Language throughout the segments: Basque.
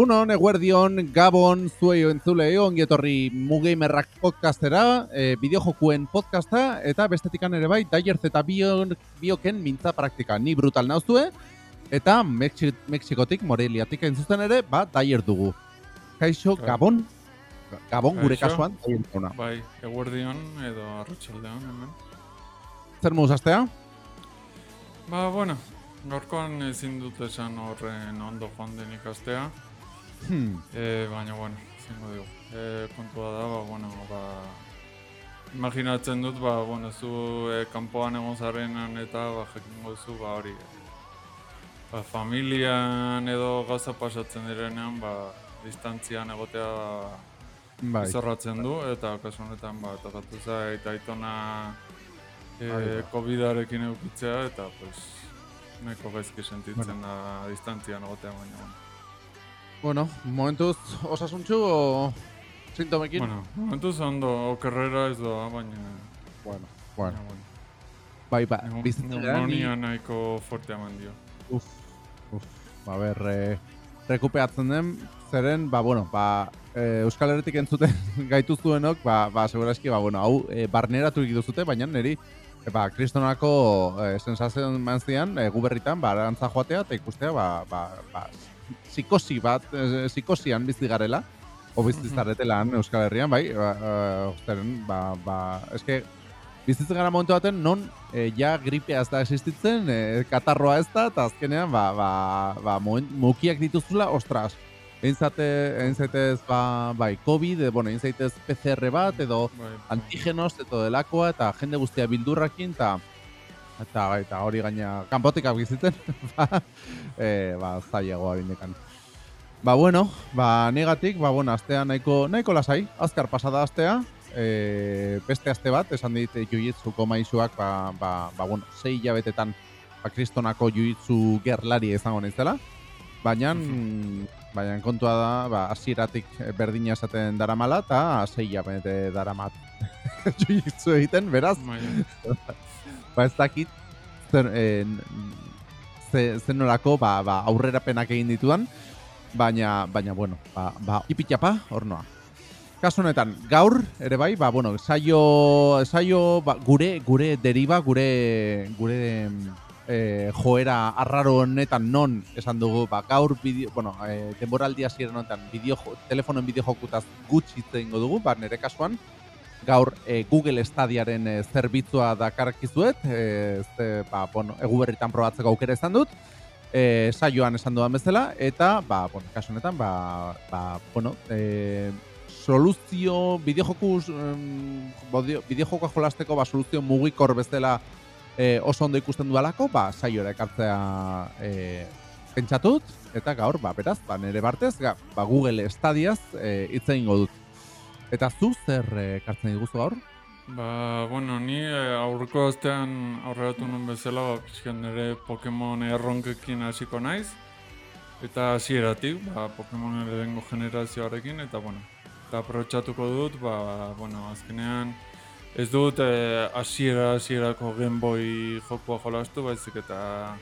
Egunon, eguerdion, gabon, zuei entzule, ongi etorri Mugamerrak podcastera, e, bideojokuen podcasta, eta bestetikan ere bai, Dyerz eta bion, bioken mintza praktika. Ni brutal nauzue, eta Mexi Mexikotik, Moreliatik entzuten ere, ba, Dyer dugu. Kaixo, Bai. gabon, gabon gure Kaixo. kasuan, Dyer jauna. Bai, eguerdion edo arratsaldeon hemen. Zer astea? Ba, bueno, gaurkoan ezin dut esan horren ondo joan den ikastea, Hmm. e, baina, bueno, zingo dugu. E, kontua da, ba, bueno, ba, imaginatzen dut, ba, bueno, zu e, kanpoan egon zarenan eta, ba, jakingo duzu, ba, hori, ba, familian edo gauza pasatzen direnean, ba, distantzian egotea Bai. izorratzen du, eta kasu honetan ba, tokatu zait aitona e. COVID-arekin eukitzea, eta pues, nahiko gaizki sentitzen da distantzian egotea baina. Bueno, momentuz osasuntxu o sintomekin? bueno momentuz ondo okerrera ez doa, baina, bueno, baina, bueno. bueno. Bai, ba, bizitzera ni... Pneumonia nahiko forte eman dio. Uf, uf, ba, ber, e, rekupeatzen den, zeren, ba, bueno, ba, e, Euskal Herritik entzuten gaituzuenok, ba, ba, segurazki, ba, bueno, hau e, barneratu egituzute, baina niri, e, ba, kristonako e, sensazioan eman zian, e, gu berritan, ba, arantza joatea, eta ikustea, ba, ba, ba, psikosi bat, e, psikosian bizi garela, o bizi Mhm. Euskal Herrian, bai, ba, e, osteren, ba, ba, eske, bizitzen gara momentu baten, non e, ja gripea ez da existitzen, e, katarroa ez da, eta azkenean, ba, ba, ba, mukiak dituzula, ostras, egin zate, egin zaitez, ba, bai, COVID, e, bueno, egin zaitez PCR bat, edo Bai, antigenos, edo delakoa, eta jende guztia bildurrakin, eta eta, eta hori gaina kanpotikak bizitzen, ba, e, ba, zailagoa bindekan. Ba, bueno, ba, negatik, ba, bueno, astea nahiko, nahiko lasai, azkar pasada astea, e, beste aste bat, esan dit e, jiu-jitsuko maisuak, ba, ba, ba, bueno, sei hilabetetan, ba, kristonako jiu-jitsu gerlari izango nintzela, baina, baina kontua da, ba, hasieratik berdina esaten daramala, eta sei hilabete daramat jiu-jitsu egiten, beraz, ba ez dakit zer, e, ze, zen nolako ba, ba, aurrerapenak egin ditudan, baina, baina bueno, ba, ba ipitapa, hor noa. Kasu honetan, gaur, ere bai, ba, bueno, saio, saio ba, gure, gure deriva, gure, gure e, joera arraro honetan non esan dugu, ba, gaur bideo, bueno, e, denboraldi hasiera honetan, bideo, telefonoen bideo jokutaz gutxi egingo dugu, ba, nire kasuan, gaur e, Google Stadiaren e, zerbitzua dakarkizuet, e, ze, ba, bueno, egu berritan probatzeko aukera izan dut, e, saioan esan dudan bezala, eta, ba, bueno, kasu honetan, ba, ba, bueno, e, soluzio, bideojoku, um, bideojokoa jolasteko, ba, soluzio mugikor bezala e, oso ondo ikusten dudalako, ba, saiora ekartzea e, pentsatut, eta gaur, ba, beraz, ba, nire bartez, ga, ba, Google Stadiaz e, hitz egingo dut. Eta zu zer eh, ekartzen diguzu gaur? Ba, bueno, ni eh, aurreko astean aurreratu nuen bezala, ba, pixkan nire Pokemon erronkekin hasiko naiz. Eta hasieratik, ba, Pokemon lehengo generazioarekin, eta bueno, eta aprobetxatuko dut, ba, bueno, azkenean ez dut eh, hasiera hasierako Game Boy jokua jolastu, baizik eta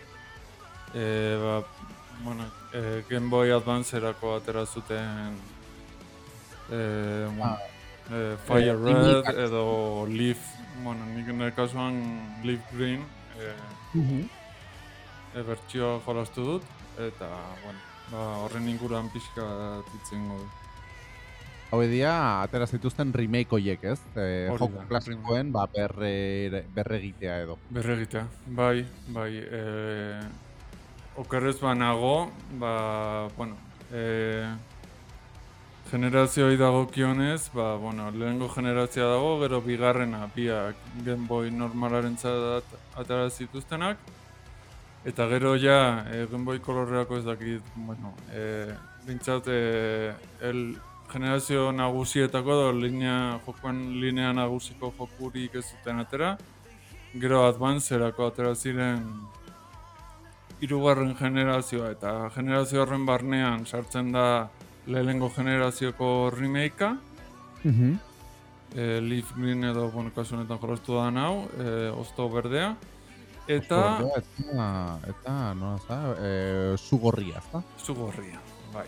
eh, ba, bueno, eh, Game Boy Advance-erako atera zuten eh, bueno, eh, Fire Eh, Red edo Leaf, bueno, nik nire kasuan Leaf Green eh, e, bertsioa jolastu dut, eta, bueno, ba, horren inguruan pixka titzen dut. Hau edia, atera zituzten remake hoiek, ez? E, joko da, klasikoen, ba, berre, berregitea edo. Berregitea, bai, bai, e, okerrez banago, ba, bueno, e, generazioei dagokionez, ba, bueno, lehengo generazioa dago, gero bigarrena, biak Game Boy normalaren atara zituztenak, eta gero ja, e, Game Boy kolorreako ez dakit, bueno, e, bintzat, e, el, generazio nagusietako edo linea, jokoan linea nagusiko jokurik ez zuten atera, gero Advanced-erako atera ziren hirugarren generazioa eta generazio horren barnean sartzen da lehenengo generazioko remakea, e, Leaf Green edo, bueno, kasu honetan jolastu da hau, e, Osto Berdea, eta Eta, eta, nola za, e, zugorria, ezta? Zugorria, bai.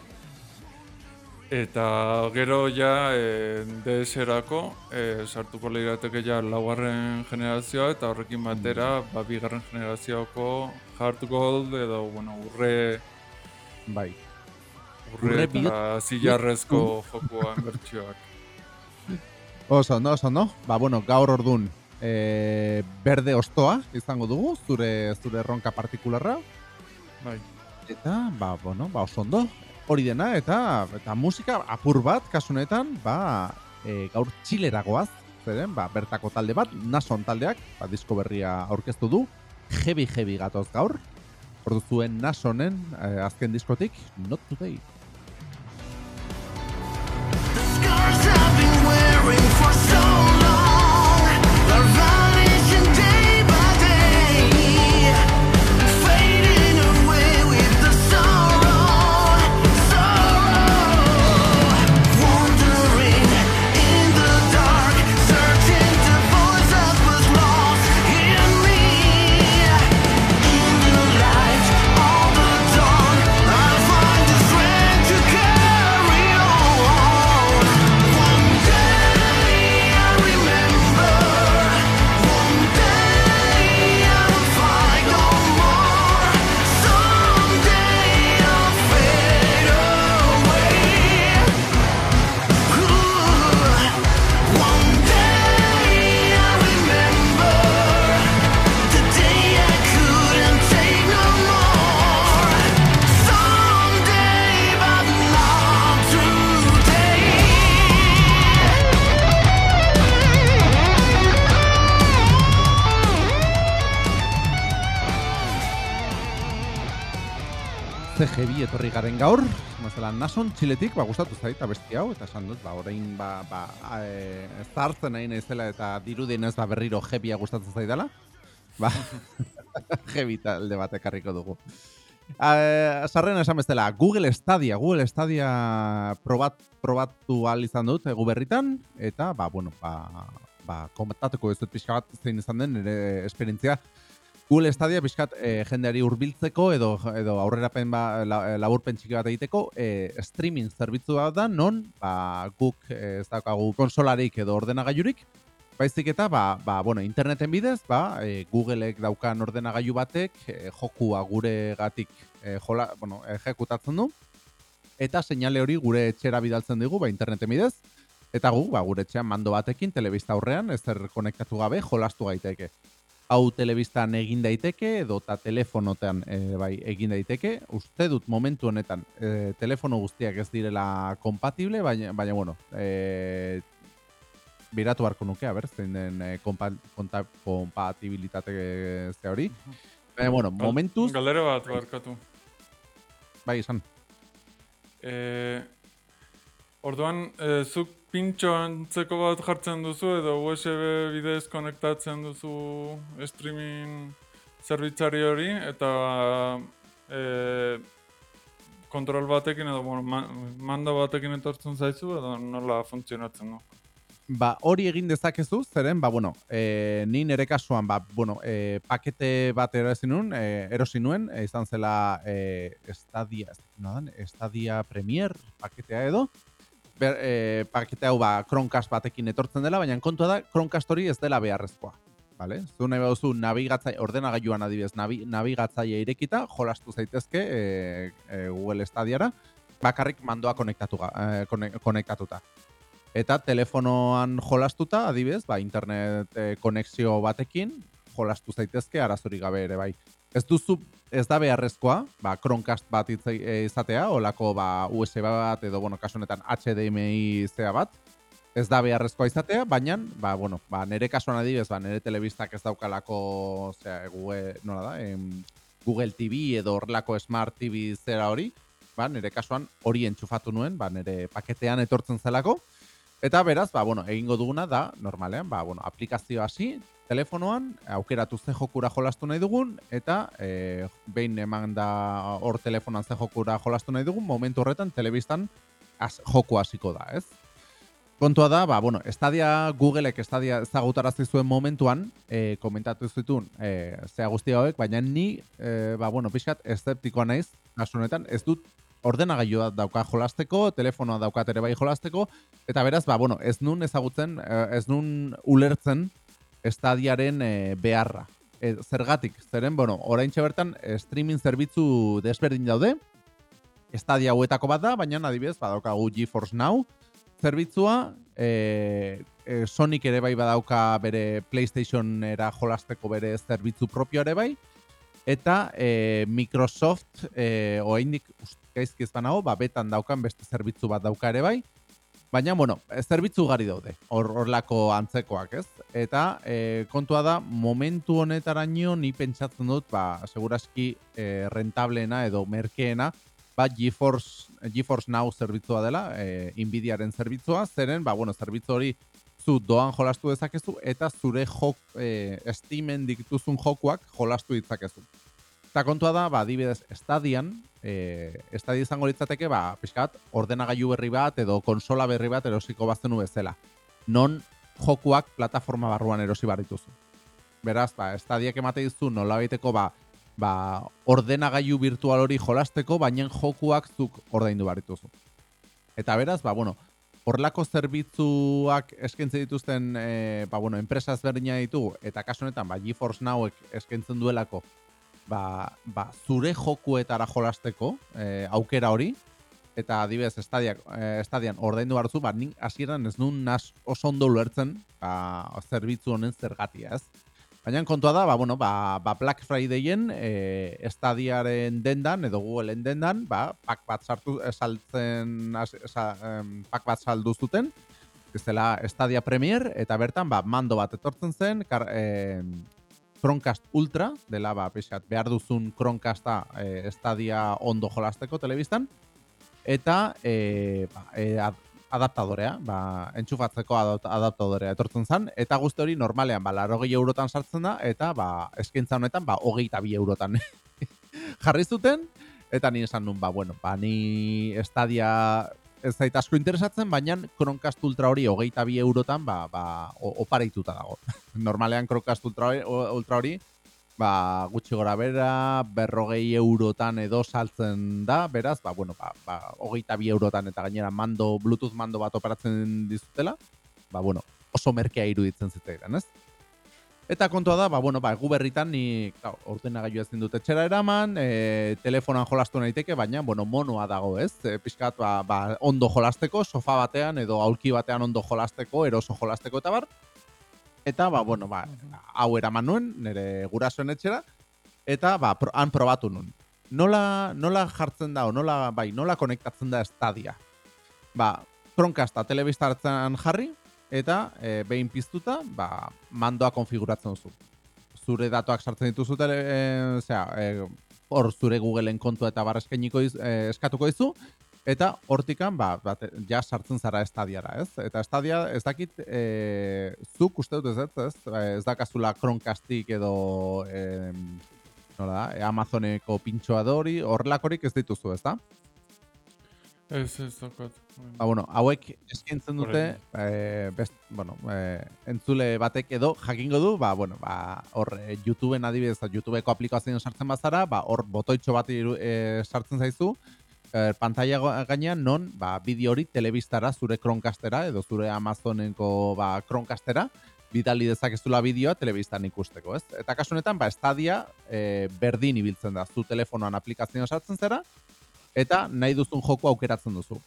Eta gero ja e, DS-erako e, sartuko lirateke ja laugarren generazioa eta horrekin batera ba, bigarren generazioko hard gold edo bueno, urre Bai. Urre, eta zilarrezko jokuan bertsioak. Oso, no, oso, no? Ba, bueno, gaur ordun e, berde ostoa izango dugu, zure zure erronka partikularra. Bai. Eta, ba, bueno, ba, oso ondo. Hori dena, eta eta musika apur bat, kasunetan, ba, e, gaur txileragoaz, zeren, ba, bertako talde bat, nason taldeak, ba, disko berria aurkeztu du, heavy heavy gatoz gaur, ordu zuen nasonen e, azken diskotik, not today. Txiletik, ba, gustatu zait, abesti hau, eta esan dut, ba, orain, ba, ba, e, zartzen nahi naizela eta dirudien ez ba, berriro heavya gustatzen zaidala, ba, heavy talde bat ekarriko dugu. Uh, sarren esan bestela, Google Stadia, Google Stadia probat, probatu ahal izan dut egu berritan, eta, ba, bueno, ba, ba, komentatuko ez dut pixka bat zein izan den nire esperientzia. Google Stadia pixkat eh, jendeari hurbiltzeko edo edo aurrerapen ba, la, laburpen txiki bat egiteko eh, streaming zerbitzu bat da non? Ba, guk eh, ez daukagu konsolarik edo ordenagailurik. Baizik eta ba, ba, bueno, interneten bidez ba, eh, Googleek daukan ordenagailu batek eh, jokua guregatik eh, jola, bueno, ejekutatzen du. Eta seinale hori gure etxera bidaltzen digu ba, interneten bidez. Eta gu ba, gure etxean mando batekin telebista aurrean ezer konektatu gabe jolastu gaiteke hau telebistan egin daiteke edo eta telefonotean e, bai egin daiteke. Uste dut momentu honetan e, telefono guztiak ez direla kompatible, baina, baina bueno, e, biratu beharko nuke, a ber, zein den e, kompa, konta, kompatibilitate ze hori. Baina, bueno, momentuz, Galdera bat barkatu. bai, esan. E, orduan, e, zuk pintxo antzeko bat jartzen duzu edo USB bidez konektatzen duzu streaming zerbitzari hori eta e, kontrol batekin edo bueno, ma, mando batekin etortzen zaizu edo nola funtzionatzen du. Ba, hori egin dezakezu, zeren, ba, bueno, e, ni nire kasuan, ba, bueno, e, pakete bat erosi nuen, e, erosi nuen, e, izan zela e, Stadia, ez Stadia Premier paketea edo, Ber, e, pakete hau ba, Chromecast batekin etortzen dela, baina kontua da, Chromecast hori ez dela beharrezkoa. Vale? Zu nahi baduzu nabigatzai, ordenagailuan adibidez, nabi, nabigatzaia irekita, jolastu zaitezke e, e, Google Stadiara, bakarrik mandoa konektatu, ga- e, kone- konektatuta. Eta telefonoan jolastuta, adibidez, ba, internet e, konexio batekin, jolastu zaitezke arazorik gabe ere bai. Ez duzu, ez da beharrezkoa, ba, Chromecast bat itze- e, izatea, olako ba, USB bat, edo, bueno, kasu honetan HDMI zea bat, ez da beharrezkoa izatea, baina, ba, bueno, ba, nire kasuan adibidez, ba, nire telebistak ez daukalako, osea, Google, nola da, em, Google TV edo horrelako Smart TV zera hori, ba, nire kasuan hori entxufatu nuen, ba, nire paketean etortzen zelako, Eta beraz, ba, bueno, egingo duguna da, normalean, ba, bueno, aplikazio hasi, telefonoan, aukeratu ze jokura jolastu nahi dugun, eta e, behin eman da hor telefonan ze jokura jolastu nahi dugun, momentu horretan telebistan az, joku hasiko da, ez? Kontua da, ba, bueno, Stadia, Googleek Stadia ezagutarazi zuen momentuan, e, komentatu zituen e, zea guzti hauek, baina ni, e, ba, bueno, pixkat, eszeptikoa naiz, kasu honetan, ez dut ordenagailua dauka jolasteko, telefonoa daukat ere bai jolasteko, eta beraz, ba, bueno, ez nun ezagutzen, eh, ez nun ulertzen estadiaren eh, beharra. E, zergatik, zeren, bueno, orain bertan eh, streaming zerbitzu desberdin daude, estadia hauetako bat da, baina adibidez, badaukagu GeForce Now, zerbitzua, e, e, Sonic ere bai badauka bere PlayStationera jolasteko bere zerbitzu propio ere bai, eta e, Microsoft, e, oaindik gaizki ez banago, ba, betan daukan beste zerbitzu bat dauka ere bai, Baina, bueno, zerbitzu gari daude, hor horlako antzekoak, ez? Eta e, kontua da, momentu honetaraino ni pentsatzen dut, ba, seguraski e, rentableena edo merkeena, ba, GeForce, GeForce Now zerbitzua dela, e, Nvidiaren zerbitzua, zeren, ba, bueno, zerbitzu hori zu doan jolastu dezakezu, eta zure jok, e, Steamen dituzun jokuak jolastu ditzakezu. Eta kontua da, ba, adibidez, estadian, e, estadia izango litzateke, ba, pixkat, ordenagailu berri bat edo konsola berri bat erosiko bazenu bezala. Non jokuak plataforma barruan erosi bar dituzu. Beraz, ba, estadiak emate dizu nolabaiteko, ba, ba, ordenagailu virtual hori jolasteko, baina jokuak zuk ordaindu bar dituzu. Eta beraz, ba, bueno, horlako zerbitzuak eskaintzen dituzten, e, ba, bueno, enpresa ezberdina ditugu, eta kasu honetan, ba, GeForce Nowek eskaintzen duelako, ba, ba, zure jokuetara jolasteko e, aukera hori, eta adibidez estadiak, e, estadian ordaindu behar duzu, ba, nik hasieran ez nun nas oso ondo ulertzen ba, zerbitzu honen zergatia, ez? Baina kontua da, ba, bueno, ba, ba Black Fridayen e, estadiaren dendan, edo Googleen dendan, ba, pak bat sartu, eh, saltzen, sa, em, pak bat saldu zuten, ez dela Stadia Premier, eta bertan, ba, mando bat etortzen zen, kar, em, Chromecast Ultra, dela, ba, pixat, behar duzun Chromecasta e, Stadia ondo jolasteko telebistan, eta e, ba, e, ad- adaptadorea, ba, entxufatzeko adapt- adaptadorea etortzen zen, eta guzti hori normalean, ba, larogei eurotan sartzen da, eta, ba, eskaintza honetan, ba, hogeita bi eurotan jarri zuten, eta ni esan nun, ba, bueno, ba, ni estadia ez zait asko interesatzen, baina Chromecast Ultra hori hogeita bi eurotan, ba, ba, oparaituta dago. Normalean Chromecast Ultra Ultra hori ba, gutxi gora bera, berrogei eurotan edo saltzen da, beraz, ba, bueno, ba, ba, hogeita bi eurotan eta gainera mando, Bluetooth mando bat operatzen dizutela, ba, bueno, oso merkea iruditzen zitzaidan, ez? Eta kontua da, ba, bueno, ba, egu berritan ni, klar, ordenagailu ezin dut etxera eraman, e, telefonan jolastu naiteke, baina, bueno, monoa dago, ez? E, pixkat, ba, ba, ondo jolasteko, sofa batean edo aulki batean ondo jolasteko, eroso jolasteko eta bar. Eta, ba, bueno, ba, hau eraman nuen, nire gurasoen etxera, eta, ba, pro, han probatu nuen. Nola, nola jartzen da, o nola, bai, nola konektatzen da estadia? Ba, Chromecasta telebistartzen jarri, eta e, behin piztuta, ba, mandoa konfiguratzen duzu. Zure datuak sartzen dituzu tele, e, zera, e, hor zure Googleen kontua eta bar eskainiko diz, e, eskatuko dizu, eta hortikan, ba, bat, ja sartzen zara estadiara, ez? Eta estadia, ez dakit, e, zuk uste dut ez, ez, ez, ez dakazula Chromecastik edo, e, nola da, e, Amazoneko pintxoa dori, horrelakorik ez dituzu, ez da? Ez, ez dakat. Ba, bueno, hauek eskaintzen dute, eh, best, bueno, eh, entzule batek edo jakingo du, ba, bueno, ba, hor eh, YouTubeen adibidez, YouTubeko aplikazioan sartzen bazara, ba, hor botoitxo bat iru, eh, sartzen zaizu, eh, pantalla ga- gainean non, ba, bideo hori telebistara zure Chromecastera edo zure Amazoneko ba, Chromecastera, bidali dezakezula bideoa telebistan ikusteko, ez? Eta kasu honetan, ba, estadia eh, berdin ibiltzen da, zu telefonoan aplikazioan sartzen zera, eta nahi duzun joko aukeratzen duzu.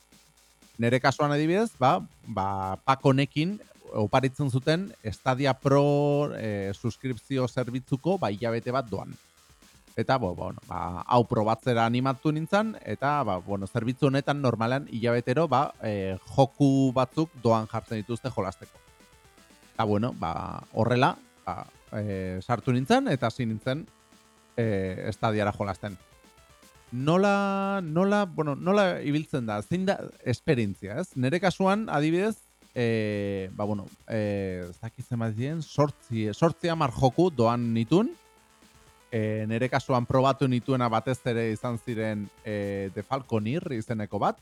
Nere kasuan adibidez, ba, ba, pak honekin oparitzen zuten Stadia Pro e, suskripzio zerbitzuko ba, hilabete bat doan. Eta, bo, bueno, ba, hau probatzera animatu nintzen, eta, ba, bueno, zerbitzu honetan normalean hilabetero, ba, e, joku batzuk doan jartzen dituzte jolasteko. Eta, bueno, ba, horrela, ba, e, sartu nintzen, eta hasi nintzen e, estadiara jolasten nola, nola, bueno, nola ibiltzen da, zein da esperientzia, ez? Nere kasuan, adibidez, e, ba, bueno, e, ez dakit zenbat diren, sortzi, sortzi amar joku doan nitun, e, nere kasuan probatu nituena batez ere izan ziren e, The Falconeer izeneko bat,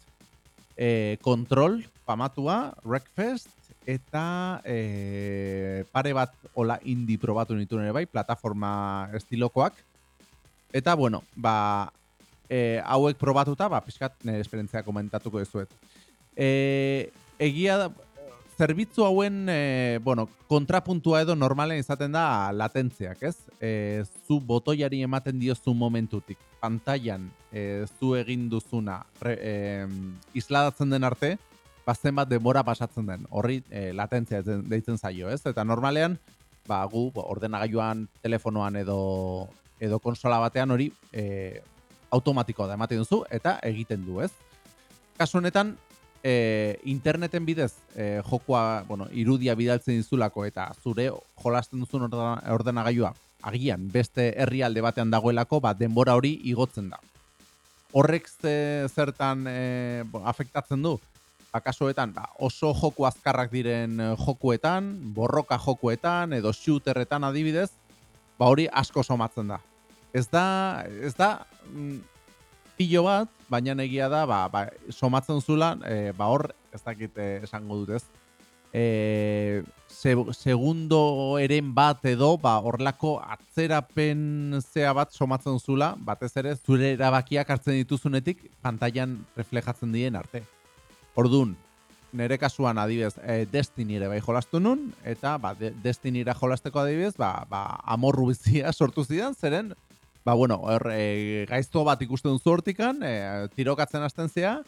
e, Control, pamatua, Wreckfest, eta e, pare bat ola indie probatu nituen ere bai, plataforma estilokoak, eta bueno, ba, e, hauek probatuta, ba, pixkat nire esperientzia komentatuko dizuet. E, egia da, zerbitzu hauen, e, bueno, kontrapuntua edo normalen izaten da latentziak, ez? E, zu botoiari ematen diozu momentutik, pantailan e, zu egin duzuna re, e, isladatzen den arte, bazen bat denbora pasatzen den, horri e, latentzia deitzen- zaio, ez? Eta normalean, ba, gu bo, ordenagailuan, telefonoan edo edo konsola batean hori e, automatikoa da ematen duzu eta egiten du, ez? Kasu honetan, e, interneten bidez e, jokoa, bueno, irudia bidaltzen dizulako eta zure jolasten duzun ordena- ordenagailua agian beste herrialde batean dagoelako, ba, denbora hori igotzen da. Horrek ze, zertan e, afektatzen du? Ba, kasuetan, ba, oso joku azkarrak diren jokuetan, borroka jokuetan edo shooterretan adibidez, ba hori asko somatzen da. Ez da, ez da mm, pilo bat, baina egia da, ba, ba, somatzen zula, e, ba hor, ez dakit eh, esango dut ez, e, se, segundo eren bat edo, ba, horlako atzerapen zea bat somatzen zula, batez ere, zure erabakiak hartzen dituzunetik, pantailan reflejatzen dien arte. Orduan, nire kasuan adibidez e, Destiny ere bai jolastu nun, eta ba, de, Destinyra jolasteko adibidez, ba, ba, amorru bizia sortu zidan, zeren, ba, bueno, hor, e, gaizto bat ikusten duzu hortikan, e, tirokatzen hasten zea,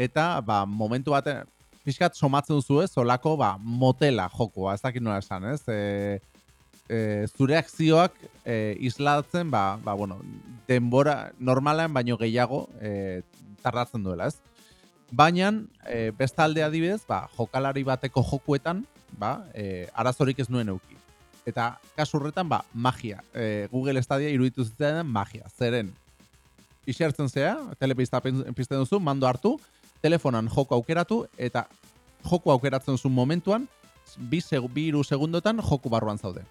eta ba, momentu baten, pixkat somatzen duzu ez, olako ba, motela jokoa, ez dakit nola esan, ez? E, e, zure akzioak e, islatzen, ba, ba, bueno, denbora normalean baino gehiago e, tardatzen duela, ez? Baina, e, bestalde adibidez, ba, jokalari bateko jokuetan, ba, e, arazorik ez nuen euki. Eta kasu horretan, ba, magia. E, Google Stadia iruditu zitzaidan magia. Zeren, isertzen zea, telepista pizten duzu, mando hartu, telefonan joko aukeratu, eta joko aukeratzen zuen momentuan, bi, seg bi iru segundotan joku barruan zaude.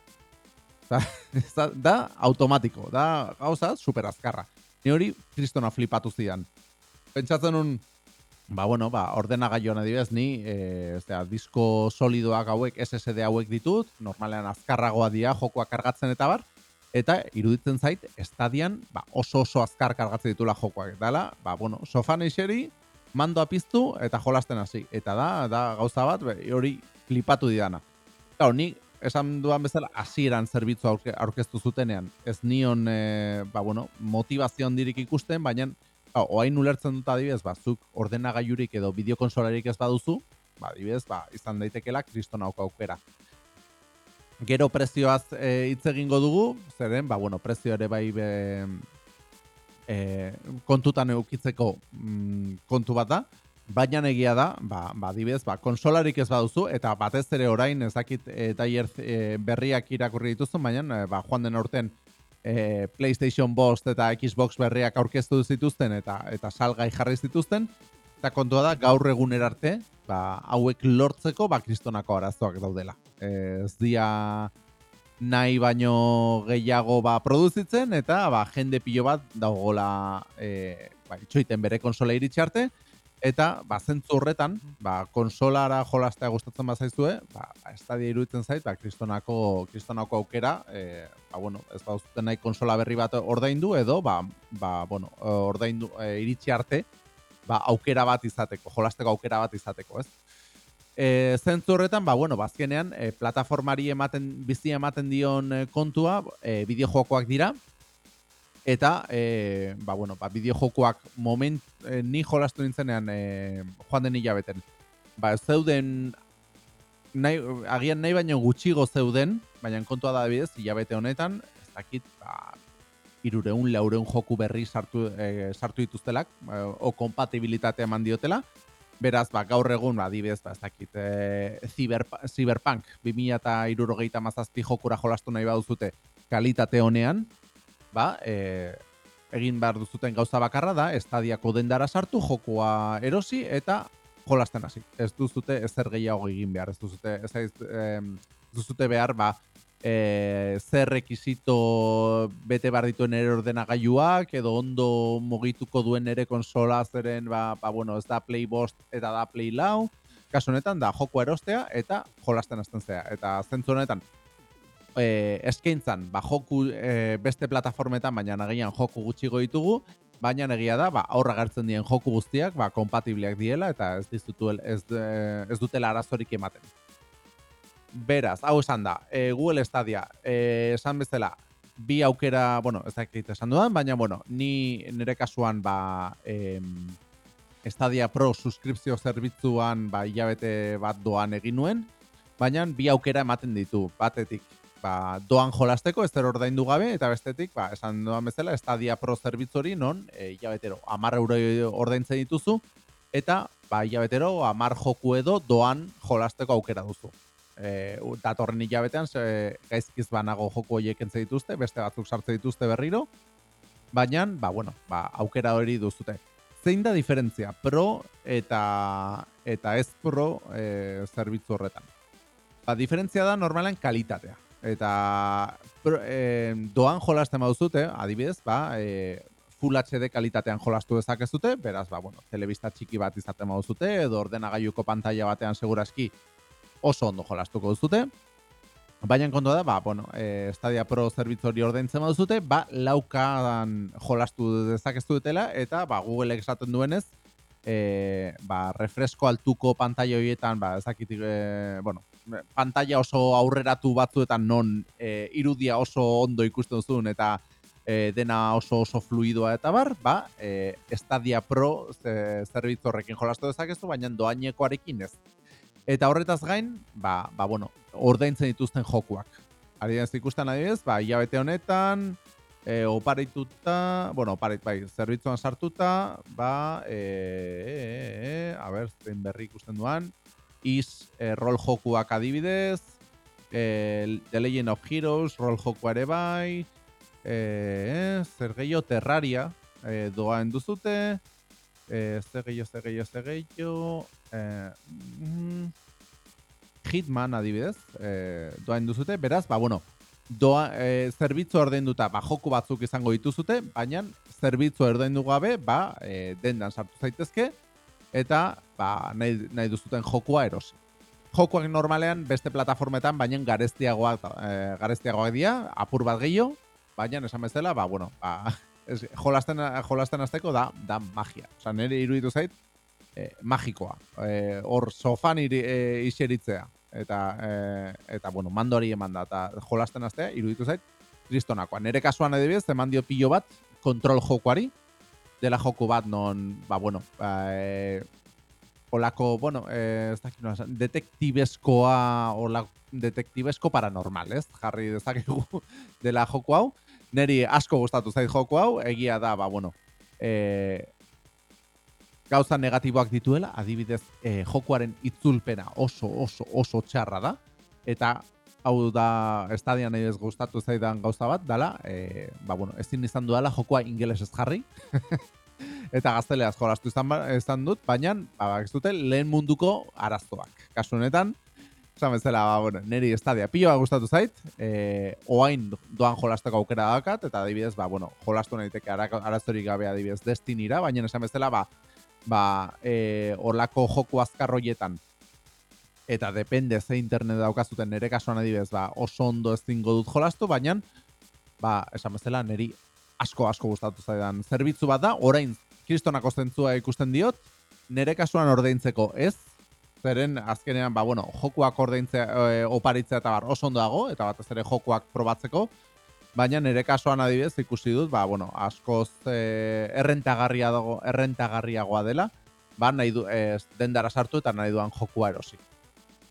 Da, da automatiko, da gauza super azkarra. Ni hori kristona flipatu zidan. Pentsatzen un, ba bueno, ba, ordenagailuan adibidez ni, e, ostea, disko solidoak hauek, SSD hauek ditut, normalean azkarragoa dira jokoa kargatzen eta bar, eta iruditzen zait, estadian ba, oso oso azkar kargatzen ditula jokoak. Dala, ba, bueno, sofan eixeri, mandoa piztu eta jolasten hasi. Eta da, da gauza bat, hori flipatu didana. Claro, ni esan duan bezala hasieran zerbitzu aurke, aurkeztu zutenean. Ez nion, e, ba, bueno, motivazio handirik ikusten, baina Claro, oain ulertzen dut adibidez, ba, zuk ordenagailurik edo bideokonsolarik ez baduzu, ba, adibidez, ba, izan daitekela kriston aukera. Gero prezioaz e, hitz egingo dugu, zeren, ba, bueno, prezio ere bai be, e, kontutan eukitzeko mm, kontu bat da, baina egia da, ba, ba, adibidez, ba, konsolarik ez baduzu, eta batez ere orain ez dakit e, tailer e, berriak irakurri dituzun, baina e, ba, joan den urten e, PlayStation Bost eta Xbox berriak aurkeztu zituzten eta eta salgai jarri zituzten eta kontua da gaur eguner arte ba, hauek lortzeko ba kristonako arazoak daudela. E, ez dia nahi baino gehiago ba produzitzen eta ba jende pilo bat dagola e, ba, itxoiten bere konsola iritsi arte eta ba zentzu horretan ba konsolara jolastea gustatzen bazaizue ba estadia iruditzen zait ba kristonako kristonako aukera e, ba bueno ez baduzuten nahi konsola berri bat ordaindu edo ba ba bueno ordaindu e, iritsi arte ba aukera bat izateko jolasteko aukera bat izateko ez? E, zentzu horretan, ba, bueno, bazkenean, e, plataformari ematen, bizi ematen dion e, kontua, e, bideojokoak dira, eta, e, ba, bueno, ba, bideojokoak moment, e, ni jolastu nintzenean, e, joan den hilabeten, ba, zeuden, nahi, agian nahi baino gutxigo zeuden, baina kontua da bidez, hilabete honetan, ez dakit, ba, irureun, laureun joku berri sartu, e, sartu dituztelak, e, o kompatibilitatea eman diotela, Beraz, ba, gaur egun, ba, adibidez, ba, ez dakit, e, Cyber, Cyberpunk 2067 mazazpi jokura jolastu nahi baduzute kalitate honean, ba, e, egin behar duzuten gauza bakarra da, estadiako dendara sartu, jokoa erosi eta jolasten hasi. Ez duzute ezer gehiago egin behar, ez duzute, ez, ez, ez duzute behar, ba, e, zer rekizito bete behar dituen ere ordenagailuak, edo ondo mugituko duen ere konsola zeren, ba, ba, bueno, ez da Play Bost eta da Play Lau, kasu honetan da joko erostea eta jolasten hasten zea. Eta zentzu honetan, e, eskaintzan, ba, joku e, beste plataformetan, baina nagian joku gutxigo ditugu, baina egia da, ba, aurra gartzen dien joku guztiak, ba, kompatibleak diela, eta ez, dizutuel, ez, eh, ez dutela arazorik ematen. Beraz, hau esan da, e, Google Stadia, e, esan bezala, bi aukera, bueno, ez dakit esan dudan, baina, bueno, ni nire kasuan, ba, em, Stadia Pro suskripzio zerbitzuan, ba, hilabete bat doan egin nuen, baina bi aukera ematen ditu, batetik, ba, doan jolasteko, ez ordaindu gabe, eta bestetik, ba, esan duan bezala, Stadia Pro zerbitzu hori, non, e, hilabetero, amar euro ordaintzen dituzu, eta, ba, hilabetero, amar joku edo doan jolasteko aukera duzu e, datorren hilabetean ze, gaizkiz banago joko horiek entze dituzte, beste batzuk sartze dituzte berriro, baina, ba, bueno, ba, aukera hori duzute. Zein da diferentzia pro eta eta ez pro e, zerbitzu horretan? Ba, diferentzia da normalen kalitatea. Eta pro, e, doan jolasten baduzute, adibidez, ba, e, Full HD kalitatean jolastu dezakezute, beraz, ba, bueno, telebista txiki bat izaten baduzute, edo ordenagailuko pantalla batean seguraski oso ondo jolastuko duzute. Baina kontua da, ba, bueno, e, Stadia Pro zerbitzu hori ordaintzen baduzute, ba, laukan jolastu dezakeztu dutela, eta ba, Google esaten duenez, e, ba, refresko altuko pantalla horietan, ba, ezakit, e, bueno, pantalla oso aurreratu batzuetan non e, irudia oso ondo ikusten duzun, eta e, dena oso oso fluidoa eta bar, ba, e, Stadia Pro ze, zerbitzu horrekin jolastu dezakezu, baina doainekoarekin ez. Eta horretaz gain, ba, ba bueno, ordaintzen dituzten jokuak. Adibidez ikusten adibidez, ba, hilabete honetan, e, oparituta, bueno, oparit, bai, zerbitzuan sartuta, ba, e, e, e, a ber, zein berri ikusten duan, is e, rol jokuak adibidez, e, The Legend of Heroes, rol jokua ere bai, e, zer gehiago Terraria e, doaen duzute, e, zer gehiago, zer gehiago, zer gehiago, e, mm, Hitman adibidez, e, doain duzute, beraz, ba, bueno, doa, e, zerbitzu ordainduta ba, joku batzuk izango dituzute, baina zerbitzu ordaindu gabe, ba, e, dendan sartu zaitezke, eta ba, nahi, nahi duzuten jokua erosi. Jokuak normalean beste plataformetan, baina gareztiagoak, e, gareztiagoak dira, apur bat gehiago, baina esan bezala, ba, bueno, ba, ez, jolasten, jolasten azteko da, da magia. Osa, nire iruditu zait, e, magikoa. Eh, Hor sofan iri, e, iseritzea. Eta, e, eta bueno, mandori eman da. Eta jolasten aztea, iruditu zait, kristonakoa. Nere kasuan adibidez, eman dio pilo bat, kontrol jokoari, dela joku bat non, ba, bueno, ba, e, olako, bueno, e, ez dakit nola detektibeskoa, ola, detektibesko paranormal, ez? Jarri dezakegu dela joku hau. Neri asko gustatu zait joku hau, egia da, ba, bueno, e, gauza negatiboak dituela, adibidez, e, jokuaren itzulpena oso, oso, oso txarra da, eta hau da, estadian ez gustatu zaidan gauza bat, dala, e, ba, bueno, ezin izan duela jokua ingelesez jarri, eta gazteleaz jolastu izan, ba- izan dut, baina, ba, ez dute, lehen munduko arazoak. Kasu honetan, esan bezala, ba, bueno, niri estadia piloa gustatu zait, e, oain doan jolasteko aukera dakat, eta adibidez, ba, bueno, jolastu nahiteke ara- arazorik gabe adibidez destinira, baina esan bezala, ba, ba, e, orlako joku azkarroietan, eta depende ze internet daukazuten nire kasuan adibidez, ba, oso ondo ezingo dut jolastu, baina, ba, esan bezala, niri asko asko gustatu zaidan. Zerbitzu bat da, orain kristonako zentzua ikusten diot, nire kasuan ordaintzeko ez, zeren azkenean, ba, bueno, jokuak ordaintzea, e, oparitzea eta bar oso ondo dago, eta batez ere jokuak probatzeko, baina nire kasuan adibidez ikusi dut, ba, bueno, askoz e, errentagarria dago, errentagarriagoa dela, ba, nahi du, e, dendara sartu eta nahi duan jokua erosi.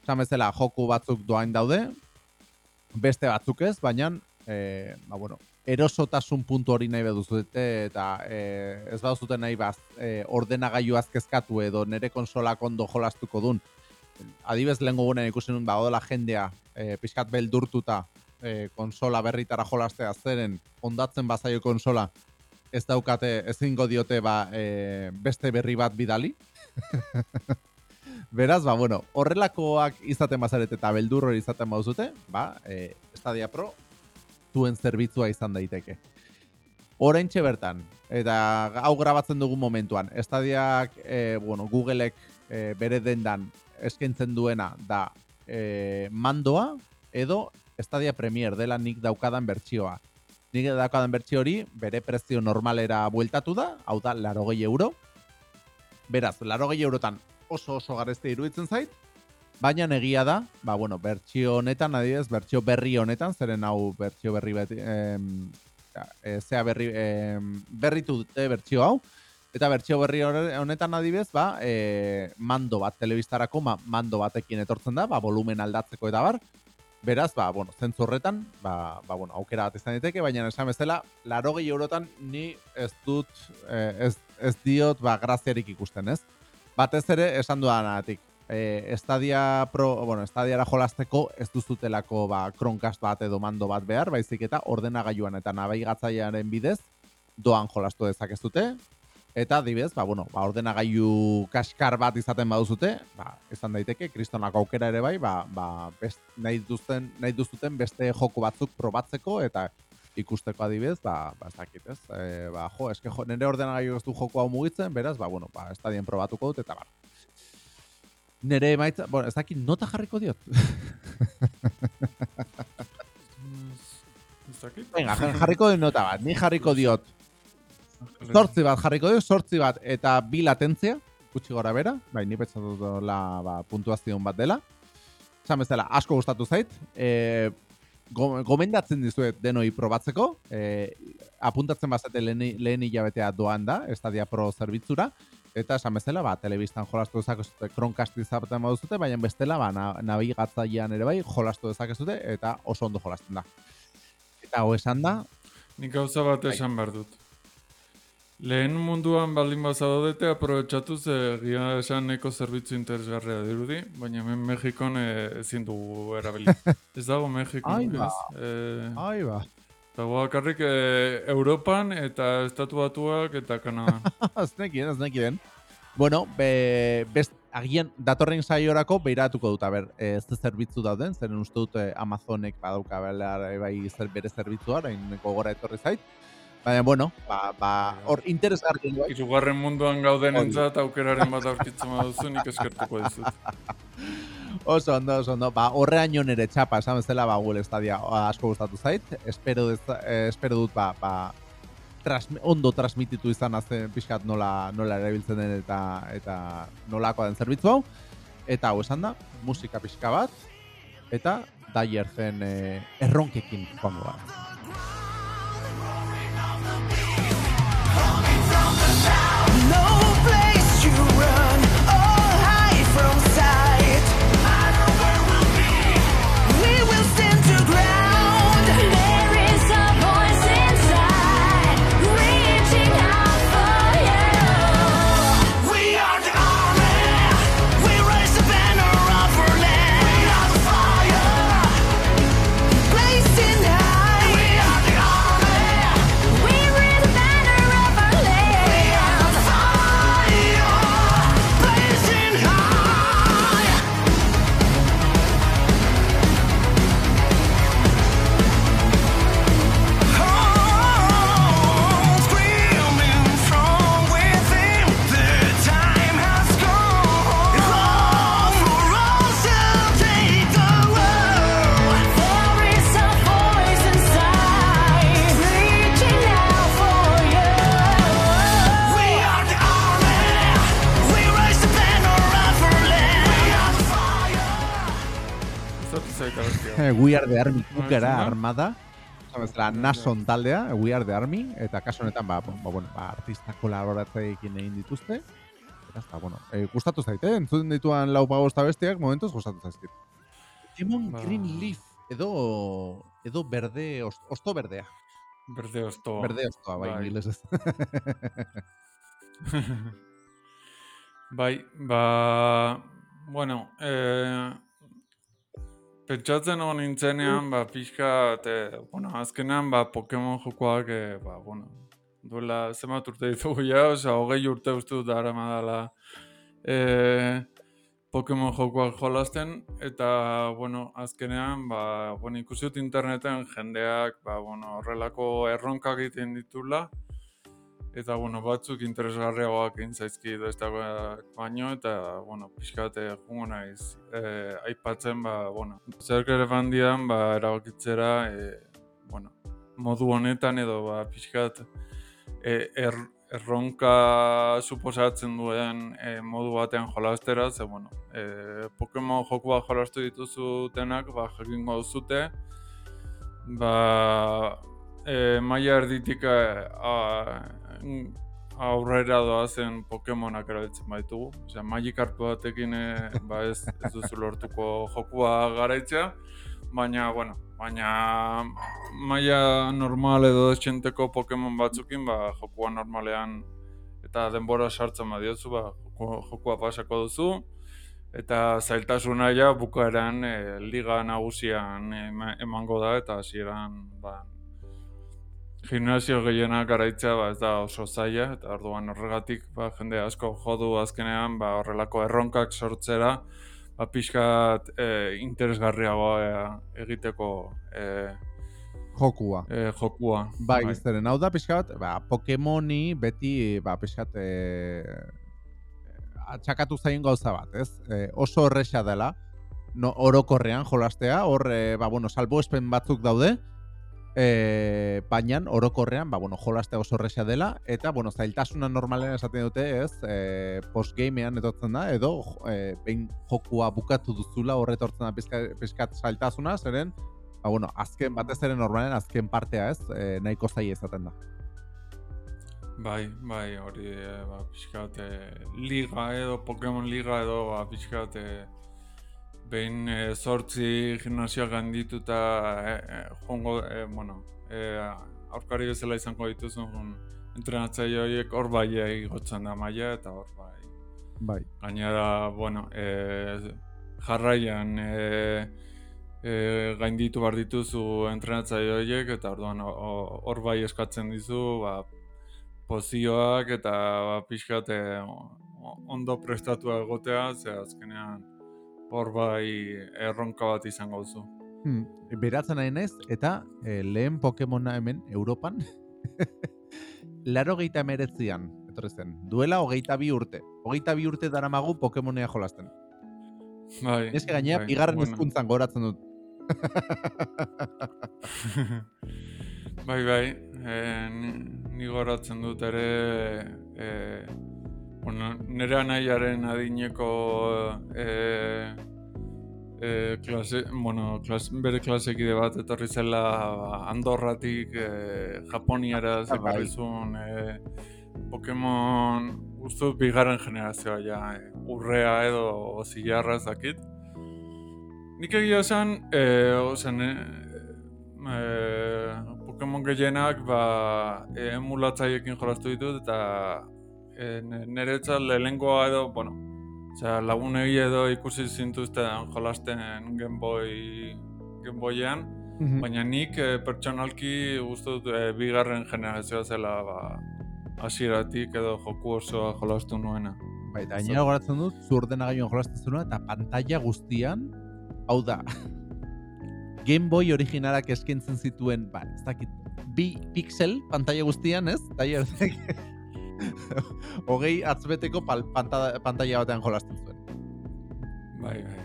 Esan bezala, joku batzuk doain daude, beste batzuk ez, baina, e, ba, bueno, erosotasun puntu hori nahi baduzute eta e, ez baduzute nahi baz e, ordenagailu azkezkatu edo nere konsolak ondo jolastuko dun. Adibez lehen gugunen ikusi nun ba, odela jendea e, pixkat beldurtuta e, konsola berritara jolastea zeren ondatzen bazaio konsola ez daukate ezingo diote ba, e, beste berri bat bidali. Beraz, ba, bueno, horrelakoak izaten bazarete eta beldur hori izaten baduzute, ba, e, Stadia Pro zuen zerbitzua izan daiteke. Oraintxe bertan, eta hau grabatzen dugun momentuan, Stadiak, e, bueno, Googleek e, bere dendan eskaintzen duena da e, mandoa edo Stadia Premier dela nik daukadan bertsioa. Nik daukadan bertsio hori, bere prezio normalera bueltatu da, hau da, laro euro. Beraz, laro eurotan oso oso garezte iruditzen zait, baina egia da, ba, bueno, bertsio honetan, adibidez, bertsio berri honetan, zeren hau bertsio berri beti, em, e, zea berri, em, berritu dute bertsio hau, eta bertsio berri honetan adibidez, ba, e, mando bat, telebistarako ma, mando batekin etortzen da, ba, volumen aldatzeko eta bar, Beraz, ba, bueno, zentzu horretan, ba, ba, bueno, aukera bat izan daiteke, baina esan bezala, laro eurotan ni ez dut, eh, ez, ez diot, ba, graziarik ikusten, ez? Batez ere, esan dudanagatik, eh, estadia pro, bueno, estadiara jolasteko ez duzutelako ba, Chromecast bat edo mando bat behar, baizik eta ordenagailuan eta nabigatzailearen bidez doan jolastu dezakezute, eta adibidez, ba, bueno, ba, ordenagailu kaskar bat izaten baduzute, ba, izan daiteke, kristonako aukera ere bai, ba, ba, best, nahi, duzten, nahi duzuten beste joko batzuk probatzeko, eta ikusteko adibidez, ba, ba ez dakit, ez? E, ba, jo, eske jo, nire ordenagailu ez du joko hau mugitzen, beraz, ba, bueno, ba, estadien probatuko dut, eta bar. Nere emaitza, bueno, ez dakit nota jarriko diot. Ez dakit? Venga, jar- jarriko diot nota bat, ni jarriko diot. Zortzi bat jarriko diot, zortzi bat, eta bi latentzia, gutxi gora bera, bai, ni pentsatu dela, ba, puntuazioan bat dela. Esan bezala, asko gustatu zait. E, go- gomendatzen dizuet denoi probatzeko. E, apuntatzen bazate lehen, lehen hilabetea doan da, Stadia Pro zerbitzura. Eta esan bezala, ba, telebistan jolastu dezakezute, Chromecast izaten baduzute, baina bestela, ba, na, nabigatzailean ere bai, jolastu dezakezute, eta oso ondo jolasten da. Eta hau esan da, Nik gauza bat esan behar dut. Lehen munduan baldin bazaudete, aprobetsatu ze egia esan neko zerbitzu interesgarria dirudi, baina hemen Mexikon eh, ezin dugu erabili. ez dago Mexikon, Ai, ba. ez? Eh, ai ba, dago bakarrik eh, Europan eta Estatu Batuak eta Kanadan. ez nekien, ez nekien. Bueno, be, best, agian datorren saiorako beiratuko dut, aber, ez zerbitzu dauden, zeren uste dut Amazonek badauka bela, bai zer, bere zerbitzua, orain gogora etorri zait. Baina, bueno, ba, ba, hor interesgarri bai. Hirugarren munduan gauden entzat aukeraren bat aurkitzen baduzu nik eskertuko dizut. Oso ondo, oso ondo. Ba, horrean nere txapa, esan bezala, ba, Google Stadia asko gustatu zait. Espero, dez, eh, espero dut, ba, ba tras, ondo transmititu izan azten pixkat nola, nola erabiltzen den eta eta nolakoa den zerbitzu hau. Eta hau esan da, musika pixka bat, eta Dyer zen eh, erronkekin joango da. No We are the army, da? armada. Bezala, Nason taldea, We are the army, eta kasu honetan, ba, ba, bueno, ba, artista kolaboratzaekin egin dituzte. Beraz, ba, bueno, eh, gustatu zaite, eh? entzuten dituan lau pagosta bestiak, momentuz gustatu zaizkit. Demon Ba. Green Leaf, edo, edo berde, ost, osto berdea. Berde oztoa. Berde ostoa, bai, Bai. ingelesez. Bai, ba, bueno, eh, pentsatzen hon nintzenean, ba, pixka, te, bueno, azkenean, ba, Pokemon jokoak, eh, ba, bueno, duela zenbat urte ditugu ja, osea, hogei urte uste dut dara madala eh, Pokemon jokoak jolasten, eta, bueno, azkenean, ba, bueno, ikusi dut interneten jendeak, ba, bueno, horrelako erronkak egiten ditula, eta bueno, batzuk interesgarriagoak egin zaizkit besteak baino eta bueno, pixkat eh, jungo naiz. Eh, aipatzen ba bueno, zer ere bandian ba erabakitzera eh, bueno, modu honetan edo ba, pixkat e, er, erronka suposatzen duen e, modu batean jolastera, ze bueno, e, Pokemon jokua jolastu dituzutenak, ba, jakingo duzute, ba, e, maila erditik e, a, aurrera doazen Pokemonak erabiltzen baitugu. Osea, Magikarp batekin e, ba ez, ez duzu lortuko jokua garaitzea, baina, bueno, baina maila normal edo desenteko Pokemon batzukin, ba, jokua normalean eta denbora sartzen badiozu, ba, joko- jokua pasako duzu, eta zailtasuna ja bukaeran e, liga nagusian ema- emango da, eta hasieran ba, gimnasio gehienak garaitzea ba, ez da oso zaila, eta orduan horregatik ba, jende asko jodu azkenean ba, horrelako erronkak sortzera, ba, pixkat e, interesgarriagoa e, egiteko e, Jokua. e, jokua. Bai, zeren hau da pixka bat, ba, Pokemoni beti ba, pixka bat, e, atxakatu zaien gauza bat, ez? E, oso horresa dela, no, orokorrean jolastea, hor, e, ba, bueno, salbuespen batzuk daude, e, baina orokorrean, ba, bueno, jolastea oso horresa dela, eta, bueno, zailtasuna normalean esaten dute, ez? E, postgamean etortzen da, edo e, behin jokua bukatu duzula horretortzen da pizka, pizkat zailtasuna, zeren, ba, bueno, azken batez ere normalen azken partea ez, e, nahiko zaila izaten da. Bai, bai, hori e, ba, pixkat e, liga edo, Pokemon liga edo ba, pixkat e, behin e, zortzi gimnasioak handituta e, e, joango, e, bueno, e, aurkari bezala izango dituzun entrenatzaile horiek hor bai igotzen da maila eta hor bai. Bai. Gainera, bueno, e, jarraian e, e, gainditu behar dituzu entrenatzaile horiek eta orduan hor bai eskatzen dizu ba, pozioak eta ba, pixkat ondo prestatua egotea, ze azkenean hor bai erronka bat izango duzu. Hmm, beratzen nahi naiz, eta e, lehen Pokemona hemen Europan, laro geita emeretzian, etorri zen, duela hogeita bi urte. Hogeita bi urte daramagu Pokemonea jolasten. Bai, Ez que gainera, bai, bigarren bueno. hizkuntzan goratzen dut. bai, bai, e, ni, ni goratzen dut ere, e, bueno, nire anaiaren adineko e, e, klase, bueno, klas, bere klasekide bat etorri zela ba, Andorratik e, Japoniara Ah, bai. zekarrizun e, Pokemon uste bigarren generazioa ja, e, urrea edo zilarra ez dakit. Nik egia esan, e, ozen, e, e, Pokemon gehienak ba, e, emulatzaiekin jolastu ditut eta niretzat lehengoa edo, bueno, osea, lagunei edo ikusi zintuzten jolasten Game Boy Game Boyean, baina nik e, pertsonalki uste dut e, bigarren generazioa zela ba, hasieratik edo joku osoa jolastu nuena. Bai, eta gainera goratzen dut, zu ordenagailuan jolasten zuena, eta pantalla guztian, hau da, Game Boy originalak eskaintzen zituen, ba, ez dakit, bi pixel pantalla guztian, ez? Taia hogei atzbeteko pantalla batean jolasten zuen. Bai, bai.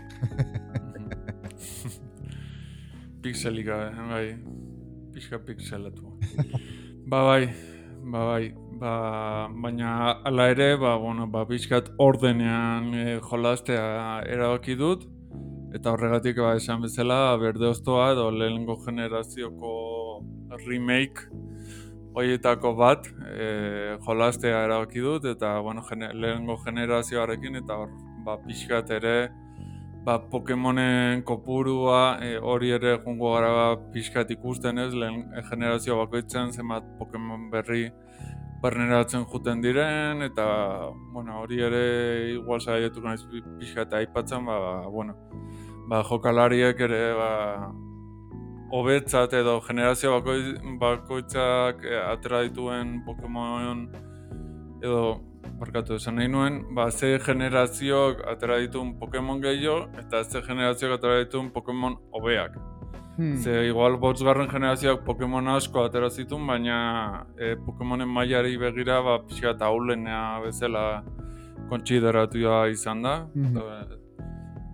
Pixelika, bai. Pixka pixelatu. ba, bai. Ba, bai. Ba, baina hala ere, ba, bueno, ba, pixkat ordenean e, jolastea erabaki dut. Eta horregatik, ba, esan bezala, berde oztoa edo lehenengo generazioko remake hoietako bat e, jolastea erabaki dut. Eta, bueno, gene, lehenengo generazioarekin, eta hor, ba, pixkat ere, ba, Pokemonen kopurua e, hori ere jungo gara ba, pixkat ikusten ez, lehen generazio bakoitzen zenbat Pokemon berri barneratzen juten diren, eta bueno, hori ere igual saietuko naiz pi- pixkat aipatzen, ba, ba, bueno, ba, jokalariek ere ba, hobetzat edo generazio bakoitz, bakoitzak e, atera dituen Pokemon edo barkatu esan nahi nuen, ba, ze generazioak atera dituen Pokemon gehiago, eta ze generazioak atera dituen Pokemon hobeak. Hmm. Ze igual botzgarren generazioak Pokemon asko atera zituen, baina e, Pokemonen mailari begira, ba, pixka eta bezala kontsideratua izan da. Mhm. Eta-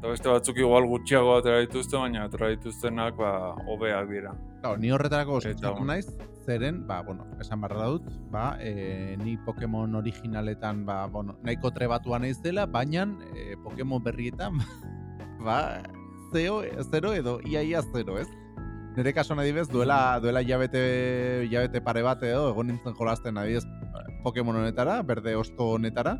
Eta beste batzuk igual gutxiago atera dituzte, baina atera dituztenak ba, hobeak dira. Claro, ni horretarako bueno. naiz, zeren, ba, bueno, esan barra dut, ba, e, ni Pokemon originaletan, ba, bueno, nahiko trebatua naiz dela, baina e, Pokemon berrietan, ba, zero, zero edo iaia zero, ez? Nire kasuan adibidez, duela, duela jabete, jabete pare bat edo, egon nintzen jolasten adibidez Pokemon honetara, berde osto honetara,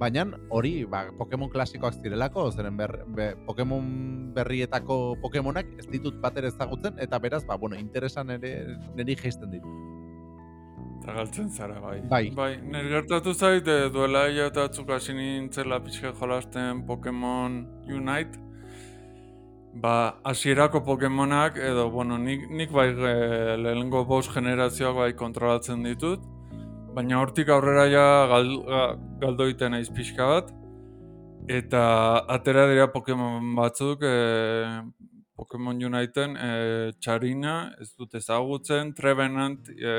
Baina hori, ba, Pokemon klasikoak zirelako, zeren ber, be, Pokemon berrietako Pokemonak ez ditut bat ere ezagutzen, eta beraz, ba, bueno, interesan ere niri geisten ditu. Eta galtzen zara, bai. Bai. Bai, nire gertatu zait, eh, duela eta atzuk hasi nintzela pixka jolasten Pokemon Unite. Ba, hasierako Pokemonak, edo, bueno, nik, nik bai e, lehenengo bost generazioak bai kontrolatzen ditut. Baina hortik aurrera ja gal, ga- galdo egiten naiz pixka bat. Eta atera dira Pokemon batzuk, e, Pokemon Uniten, e, Txarina, ez dut ezagutzen, Trevenant, e,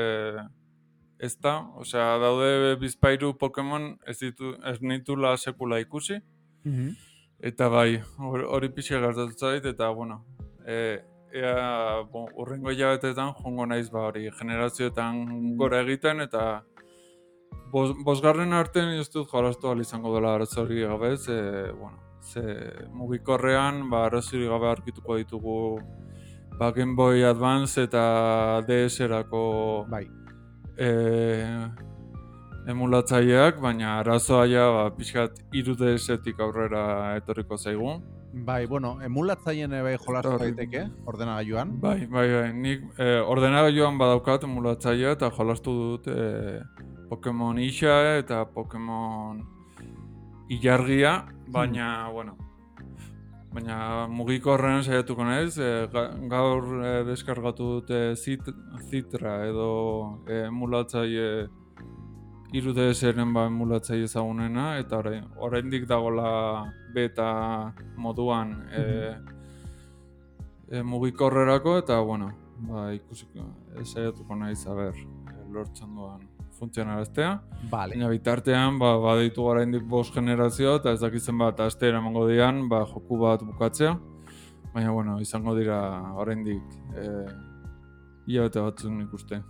ez da, osea, daude bizpairu Pokemon ez, ditu, ez nitula sekula ikusi. Eta bai, hor- hori pixka gertatu zait, eta bueno, e, ea, bo, urrengo hilabetetan jongo naiz ba hori generazioetan gora egiten, eta bos, bosgarren artean ez dut jolastu izango dela arazorik gabe, ze, bueno, ze mugikorrean, ba, arazorik gabe aurkituko ditugu ba, Game Boy Advance eta DS-erako Bai. e, emulatzaileak, baina arazoa ja ba, pixkat 3DS-etik aurrera etorriko zaigu. Bai, bueno, emulatzaien ere bai jolastu daiteke, ordenagailuan. Bai, bai, bai, nik e, ordenagailuan badaukat emulatzailea eta jolastu dut e, Pokemon Isha eta Pokemon Ilargia, baina, bueno, baina mugikorrean saiatuko naiz, e, ga- gaur e, deskargatu dute zit, Citra edo e, emulatzaile irudeseren ba emulatzaile ezagunena eta orain oraindik dagola beta moduan e, e, mugikorrerako eta bueno, ba ikusiko saiatuko naiz a ber e, lortzen duan funtzionaraztea. Vale. Baina bitartean, ba, baditu oraindik bost generazio eta ez dakitzen bat aste eramango dian, ba, joku bat bukatzea. Baina, bueno, izango dira oraindik e, hilabete batzuk nik uste.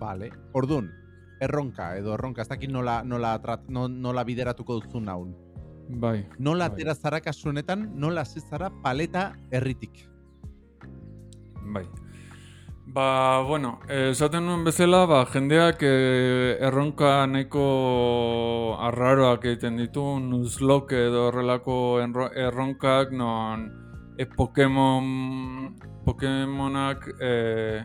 Vale. Ordun, erronka edo erronka, ez dakit nola, nola, trat, no, nola bideratuko duzu naun. Bai. Nola Bai. atera zara kasu honetan, nola hasi zara paleta herritik. Bai. Ba, bueno, esaten nuen bezala, ba, jendeak eh, erronka nahiko arraroak egiten ditu, nuzloke edo horrelako erronkak, non e, Pokemon, Pokemonak eh,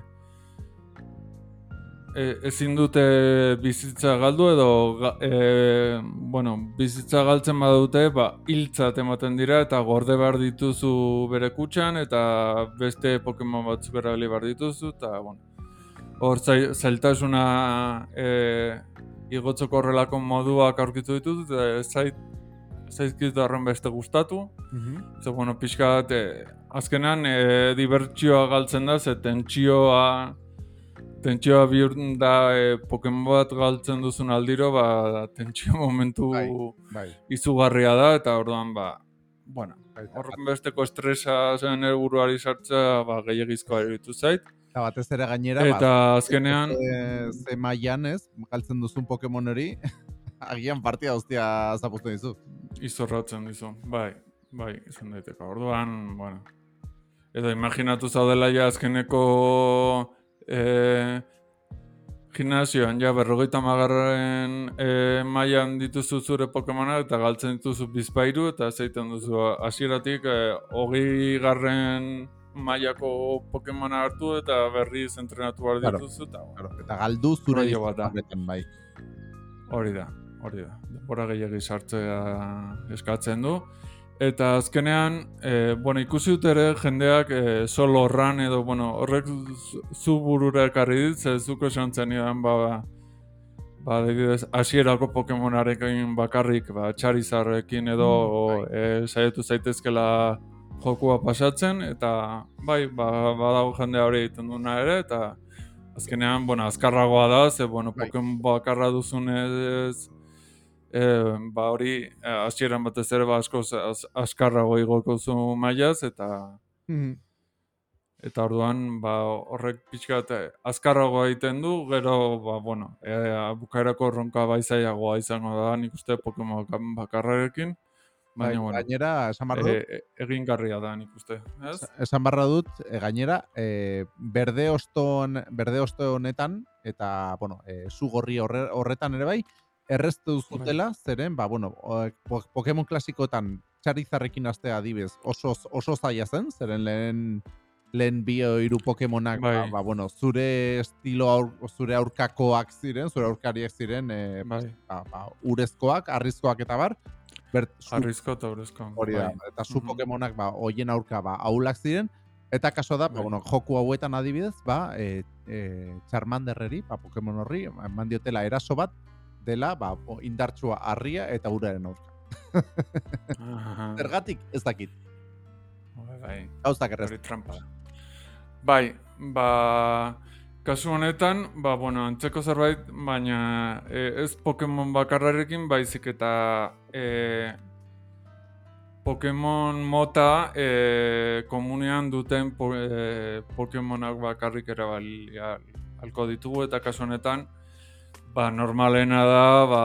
e, ezin dute bizitza galdu edo e, bueno, bizitza galtzen badute ba, hiltzat ematen dira eta gorde behar dituzu bere kutxan eta beste Pokemon batzuk erabili behar dituzu eta bueno, hor zai, zailtasuna e, igotzeko horrelako moduak aurkitu ditut eta zait zaizkit horren beste gustatu. Ze, bueno, pixka bat, e, azkenean e, dibertsioa galtzen da, ze tentsioa, tentsioa bihurtzen da e, Pokemon bat galtzen duzun aldiro, ba, tentsio momentu Bai. Bai. izugarria da, eta orduan, ba, bueno, Hor, horren besteko estresa zen buruari sartzea, ba, gehiagizkoa iruditu zait. eta batez ere gainera, Eta ba, azkenean, ze, ze mailan ez, galtzen duzun Pokemon hori, agian partida guztia zapuztu dizu. izorratzen dizu, bai, bai, izan daiteke. Orduan, bueno, edo imaginatu zaudela ja azkeneko e, gimnasioan, ja berrogeita magarren e, mailan dituzu zure Pokemonak eta galtzen dituzu bizpairu eta zeiten duzu hasieratik e, hogei garren mailako Pokemona hartu eta berriz entrenatu behar Claro. dituzu eta bueno, Claro, eta galdu zure horretan, bai. Hori da, hori da. Denbora gehiagi sartzea eskatzen du. Eta azkenean, e, bueno, ikusi dut ere jendeak e, solo run edo, bueno, horrek zu- burura ekarri dit, ze zuko esan zenidan, ba, ba, adibidez, hasierako Pokemonarekin bakarrik, ba, Charizardekin edo Mm, e, saiatu zaitezkela jokua pasatzen, eta bai, ba, badago jendea hori egiten duena ere, eta azkenean, bueno, azkarragoa da, ze, bueno, Bai. Pokemon bakarra duzunez, e, ba hori eh, hasieran batez ere ba asko askarrago igoko zu mailaz eta Mhm. eta orduan ba horrek pixkat eh, azkarrago egiten du, gero ba bueno, e, bukaerako erronka baizaiagoa izango da nik uste Pokemon bak- bakarrarekin. Bai, Baina bueno, gainera, esan barra dut, e, e- egingarria da nik uste, ez? esan barra dut, e, gainera, e, berde oston, berde osto honetan, eta, bueno, e, zu gorri horre, horretan ere bai, erreztu zutela, zeren, ba, bueno, Pokemon klasikotan Charizarrekin astea adibez oso, oso zaila zen, zeren lehen lehen bi hiru Pokemonak, ba, Bai. ba, bueno, zure estilo aur, zure aurkakoak ziren, zure aurkariak ziren, e, Bai, ba, ba, urezkoak, arrizkoak eta bar, bert, zu- arrizko eta urezko. Hori da, bai. eta zu Mhm. Pokemonak ba hoien aurka ba aulak ziren eta kaso da, ba, Bai. bueno, joku hauetan adibidez, ba e, e, Charmanderreri, ba Pokemon horri eman diotela eraso bat dela, ba o- indartsua harria eta uraren aurka. Zergatik ez dakit. Bai, bai. Gauzak errez. Trampa. Bai, ba, kasu honetan, ba, bueno, antzeko zerbait, baina e, ez Pokemon bakarrarekin, baizik eta e, Pokemon mota e, komunean duten po, e, Pokemonak bakarrik erabali alko ditugu, eta kasu honetan, ba, normalena da, ba,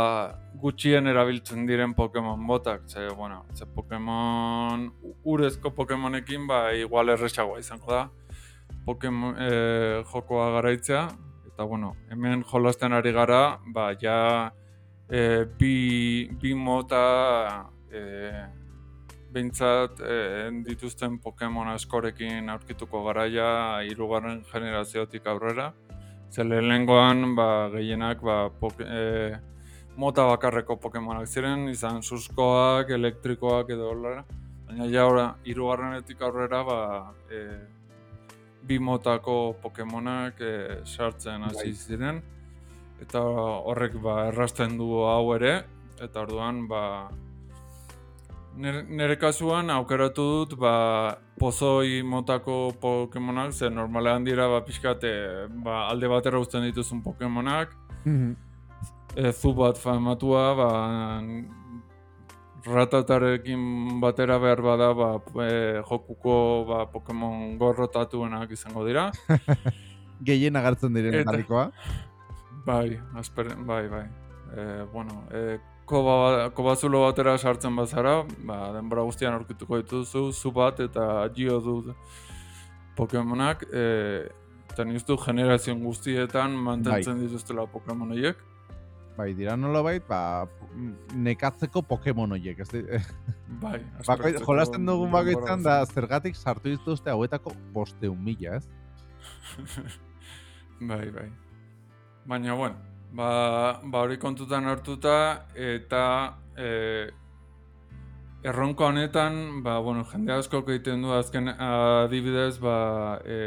gutxien erabiltzen diren Pokemon botak, ze, bueno, ze Pokemon, urezko Pokemonekin, ba, igual erresagoa izango da, Pokemon e, jokoa garaitzea, eta, bueno, hemen jolasten ari gara, ba, ja, e, bi, bi mota, e, behintzat e, dituzten Pokemon askorekin aurkituko garaia hirugarren generaziotik aurrera. Ze lehenengoan ba, gehienak ba, poke, e, mota bakarreko Pokemonak ziren, izan suskoak, elektrikoak edo holara. Baina ja ora, hirugarrenetik aurrera ba, e, bi motako Pokemonak e, sartzen hasi Bai. ziren. Eta horrek ba, errasten du hau ere, eta orduan ba, Nere, nere kasuan aukeratu dut ba, pozoi motako Pokemonak, ze normalean dira ba, pixkat, eh, ba, alde batera uzten dituzun Pokemonak, e, zu bat famatua, ba, ratatarekin batera behar bada ba, e, jokuko ba, Pokemon gorrotatuenak izango dira. Gehien agertzen diren Eta-. Bai, asper, bai, bai. E, bueno, e, koba, kobazulo batera sartzen bazara, ba, denbora guztian aurkituko dituzu, zu bat eta gio du Pokemonak, e, eta nik uste dut generazion guztietan mantentzen dituztela Pokemon horiek. Bai, dira nola bait, ba, nekatzeko Pokemon horiek. Ez, di- Bai, aspertzeko jolasten dugun denbora bakoitzan da zergatik sartu dituzte hauetako bosteun mila, ez? bai, bai. Baina, bueno, ba, ba hori kontutan hartuta eta e, erronka honetan, ba, bueno, jende askok egiten du azken adibidez, ba, e,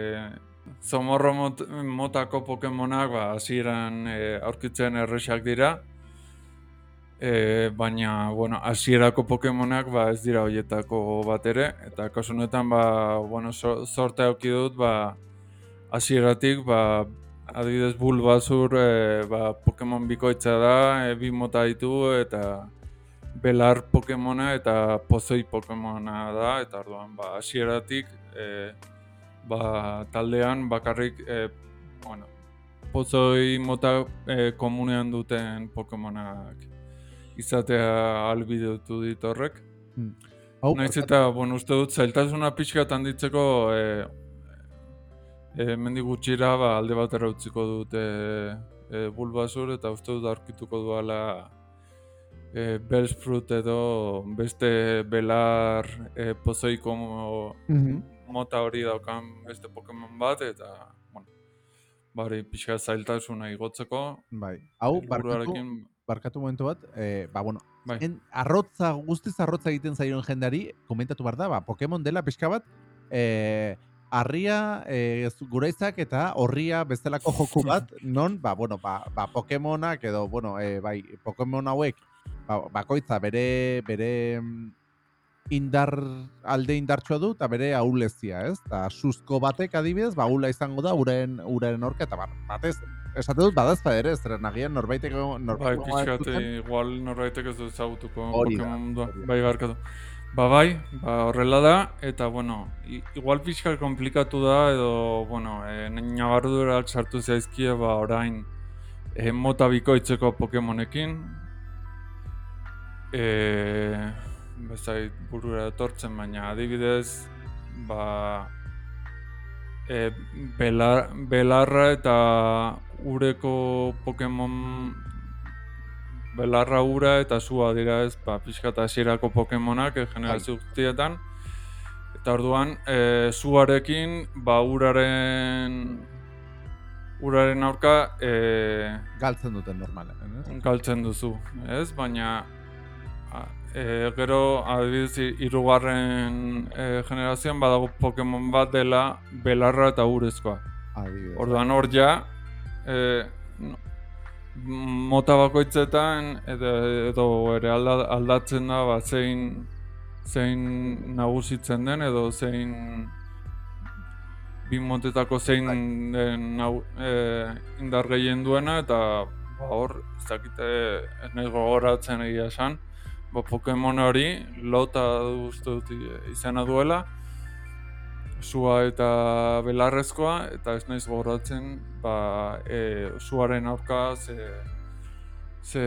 zomorro mot, motako Pokemonak, ba, hasieran e, aurkitzen erresak dira, E, baina, bueno, hasierako Pokemonak ba, ez dira hoietako bat ere, eta kasu honetan, ba, bueno, so, sorte auki dut, ba, hasieratik, ba, adibidez Bulbasur, e, ba, Pokemon bikoitza da, e, bi mota ditu, eta Belar Pokemona eta Pozoi Pokemona da, eta orduan, ba, hasieratik, e, ba, taldean bakarrik, e, bueno, Pozoi mota e, komunean duten Pokemonak izatea albidetu dit horrek. Hau, Naiz eta, bueno, uste dut, zailtasuna pixka handitzeko e, e, mendi gutxira ba, alde batera utziko dut e, e, Bulbasur eta uste dut aurkituko duala e, Bellsprout edo beste belar e, pozoiko mo- Mhm. mota hori daukan beste Pokemon bat eta, bueno, bari pixka zailtasuna igotzeko. bai. Hau, barkatu, barkatu momentu bat, eh, ba, bueno, bai, en, arrotza, guztiz arrotza egiten zaion jendeari, komentatu behar da, ba, Pokemon dela pixka bat, eh, harria, eh, guraitzak eta horria bezalako joku bat, non, ba, bueno, ba, ba Pokemonak edo, bueno, eh, bai, Pokemon hauek, ba, bakoitza bere, bere, mm, indar alde indartsua du eta bere ahulezia, ez? Ta suzko batek adibidez, ba ahula izango da uren uraren aurka eta bar, batez esate dut badazpa ere, zeren agian norbaiteko Bai, pixkat, igual norbaitek ez du ezagutuko Hori da, Pokemon da. Bai, barkatu. Ba, bai, ba, horrela da, eta, bueno, igual pixkat komplikatu da, edo, bueno, e, nabardura sartu zaizkie, ba, orain, e, mota bikoitzeko Pokemonekin, e, bezait burura etortzen, baina adibidez, ba, e, belar, belarra eta ureko Pokemon belarra ura eta zua dira ez, ba, pixka eta hasierako Pokemonak e, generazio guztietan. Eta orduan, e, zuarekin, ba, uraren uraren aurka e, galtzen duten normalen, ez? galtzen duzu, ez? Baina a, e, gero adibidez hi- hirugarren e, generazioan badago Pokemon bat dela belarra eta urezkoa. Adibidez. Orduan hor ja e, no- mota bakoitzetan edo, edo ere alda, aldatzen da ba, zein zein nagusitzen den edo zein bi motetako zein den nau, e, indar gehien duena eta ba, hor ez dakite ez nahi gogoratzen egia esan. Ba, Pokemon hori lota i- izena duela sua eta belarrezkoa eta ez naiz gogoratzen ba, e, suaren aurka ze, ze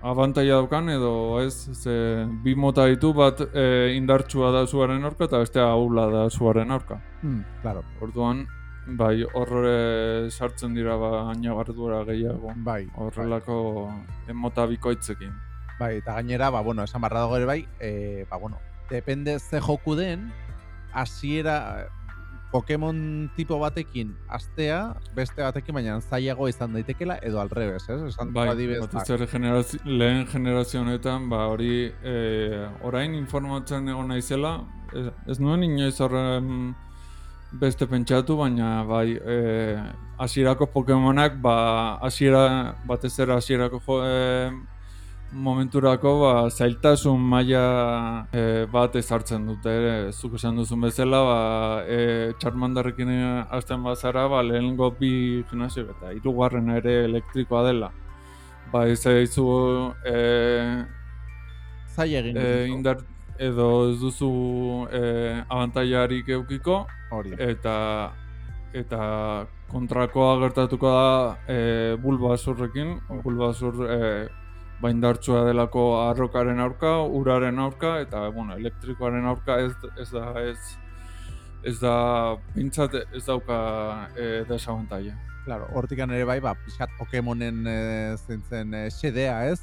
abantaila daukan edo ez ze bi mota ditu bat e, indartsua da suaren aurka eta bestea ahula da suaren aurka. Hmm, claro. Orduan bai hor e, sartzen dira ba ainabardura gehiago Bai, horrelako e, mota bikoitzekin. Bai, eta gainera, ba, bueno, esan barra dago ere bai, e, ba, bueno, depende ze joku den, hasiera Pokemon tipo batekin astea, beste batekin baina zailago izan daitekela edo al revés, ez? Esan Bai, adibidez, batez ere generazio, lehen generazio honetan, ba hori e, orain informatzen egon naizela, ez, ez nuen inoiz horren beste pentsatu, baina bai, e, hasierako Pokemonak, ba, hasiera, batez ere hasierako jo, e, momenturako ba, zailtasun maila e, bat ezartzen dute, ere, zuk esan duzun bezala, ba, e, Charmanderrekin hasten bazara, ba, lehenengo bi gimnasio eta hirugarrena ere elektrikoa dela. Ba, ez zaizu e, zaila egin e, indar edo ez duzu e, abantailarik eukiko hori. eta eta kontrakoa gertatuko da e, bulbasurrekin, bulbasur e, ba indartsua delako arrokaren aurka, uraren aurka eta bueno, elektrikoaren aurka ez, ez da ez ez da pintzat ez dauka e, desabantaila. Claro, hortikan ere bai, ba, pixkat Pokemonen e, zintzen e, xedea, ez?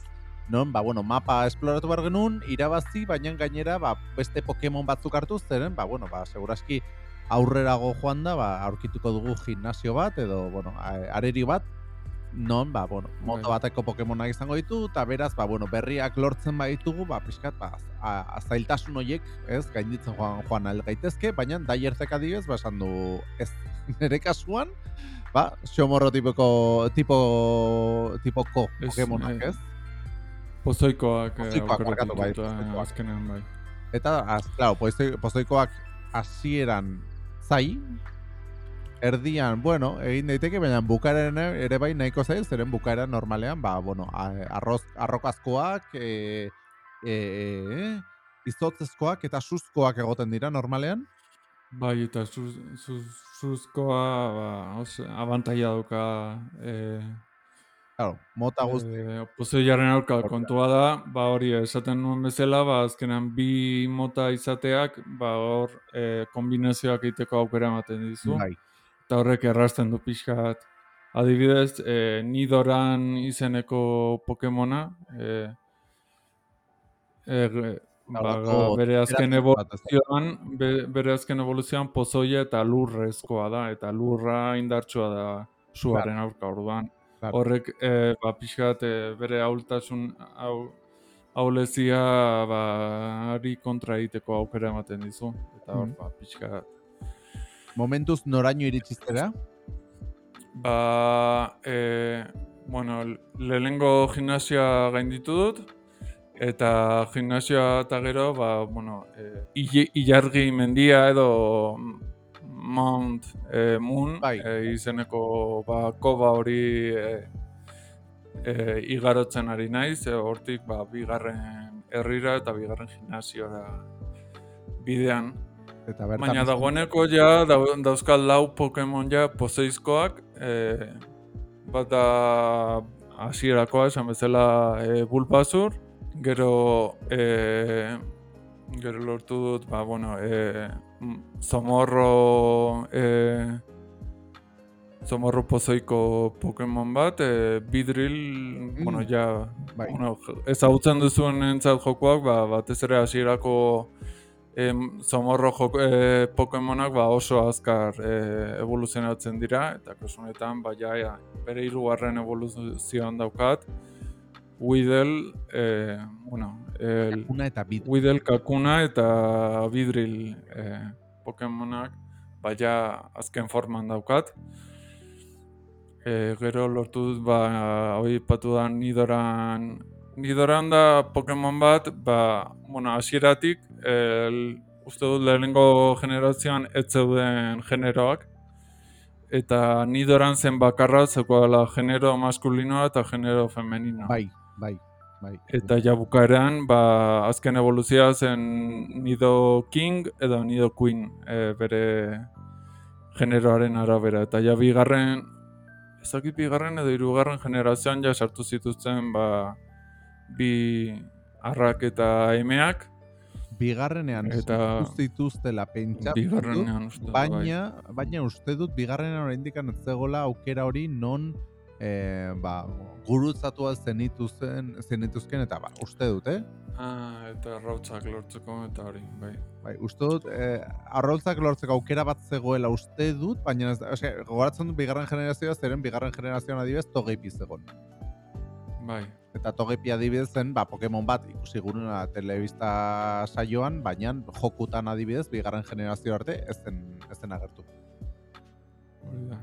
Non, ba, bueno, mapa esploratu behar genuen, irabazi, baina gainera, ba, beste Pokemon batzuk hartu zeren, ba, bueno, ba, seguraski aurrerago joan da, ba, aurkituko dugu gimnasio bat, edo, bueno, areri bat, non, ba, bueno, mota Bai. bateko Pokemonak izango ditu, eta beraz, ba, bueno, berriak lortzen baditugu, ba, pixkat, ba, a- a- zailtasun horiek, ez, gainditzen joan, joan al gaitezke, baina daiertek adibidez, ba, esan du, ez, nire kasuan, ba, xomorro tipoko, tipo, tipoko Pokemonak, eh, ez? Pozoikoak e, Pozoikoak, barkatu, bai, eh, pozoikoak. azkenean bai. Eta, az, claro, pozoi- pozoikoak hasieran zai, erdian, bueno, egin daiteke, baina bukaeren ere bai nahiko zail, zeren bukaera normalean, ba, bueno, arroz, arrokazkoak, e, e, e, izotzezkoak eta suzkoak egoten dira normalean. Bai, eta zuz, zuzkoa ba, os, abantaila dauka e, Claro, mota guzti. e, pozoiaren aurka kontua da, ba hori esaten nuen bezala, ba azkenan bi mota izateak, ba hor e, kombinazioak egiteko aukera ematen dizu. Bai, Eta horrek errasten du pixkat. Adibidez, e, Nidoran izeneko Pokemona, e, e, ba, bere azken evoluzioan, be, bere azken evoluzioan pozoia eta lurrezkoa da, eta lurra indartsua da suaren aurka orduan. Claro. Horrek e, ba, pixkat e, bere ahultasun hau, ahulezia ba, ari kontra egiteko aukera ematen dizu. Eta hor, Mhm. ba, pixkat Momentuz noraino iritsi zera? Ba, e, bueno, lehenengo gimnasia gainditu dut, Eta gimnasioa eta gero, ba, bueno, e, Ilargi mendia edo Mount e, Moon Bai. e, izeneko ba, koba hori e, e, igarotzen ari naiz, e, hortik ba, bigarren herrira eta bigarren gimnasiora bidean. Eta bertan Baina dagoeneko ja dau- dauzkat lau Pokemon ja poseizkoak, e, bat da hasierakoa esan bezala e, Bulbasur, gero e, gero lortu dut, ba, bueno, e, Zomorro e, Zomorro pozoiko Pokemon bat, e, Bidril, bueno, ja, Bai. bueno, ezagutzen duzuen entzat jokoak, ba, batez ere hasierako em, Zomorro joko, e, Pokemonak ba, oso azkar e, evoluzionatzen dira, eta kasu honetan, ba, ja, ja, bere hirugarren evoluzioan daukat, Weedle, e, bueno, el, Una eta bid. Weedle, Kakuna eta Vidril e, Pokemonak ba, ja azken forman daukat. E, gero lortu dut, ba, hoi patu da Nidoran... Nidoran da Pokemon bat, ba, bueno, hasieratik, el, uste dut lehenengo generazioan ez zeuden generoak, eta Nidoran zen bakarra zegoela genero maskulinoa eta genero femeninoa. Bai, bai, bai. Eta ja bukaeran, ba, azken evoluzioa zen Nido King edo Nido Queen e, bere generoaren arabera. Eta ja bigarren, ez dakit bigarren edo hirugarren generazioan ja sartu zituzten ba, bi arrak eta emeak. bigarrenean Eta- sartu zituztela pentsatu Bigarrenean uste dut, bai. baina, baina uste dut bigarrenean oraindik ez zegoela aukera hori non eh, ba, gurutzatua zenituzten, zenituzken eta ba, uste dut, eh? Ah, eta rautzak lortzeko eta hori, bai. Bai, uste dut, eh, arroltzak lortzeko aukera bat zegoela uste dut, baina ez, gogoratzen dut bigarren generazioa, zeren bigarren generazioan adibidez togeipi zegoen. Bai, Eta togepi adibidez zen, ba, Pokemon bat ikusi guruna telebista saioan, baina jokutan adibidez, bigarren generazio arte, ez zen, ez zen agertu. hori da.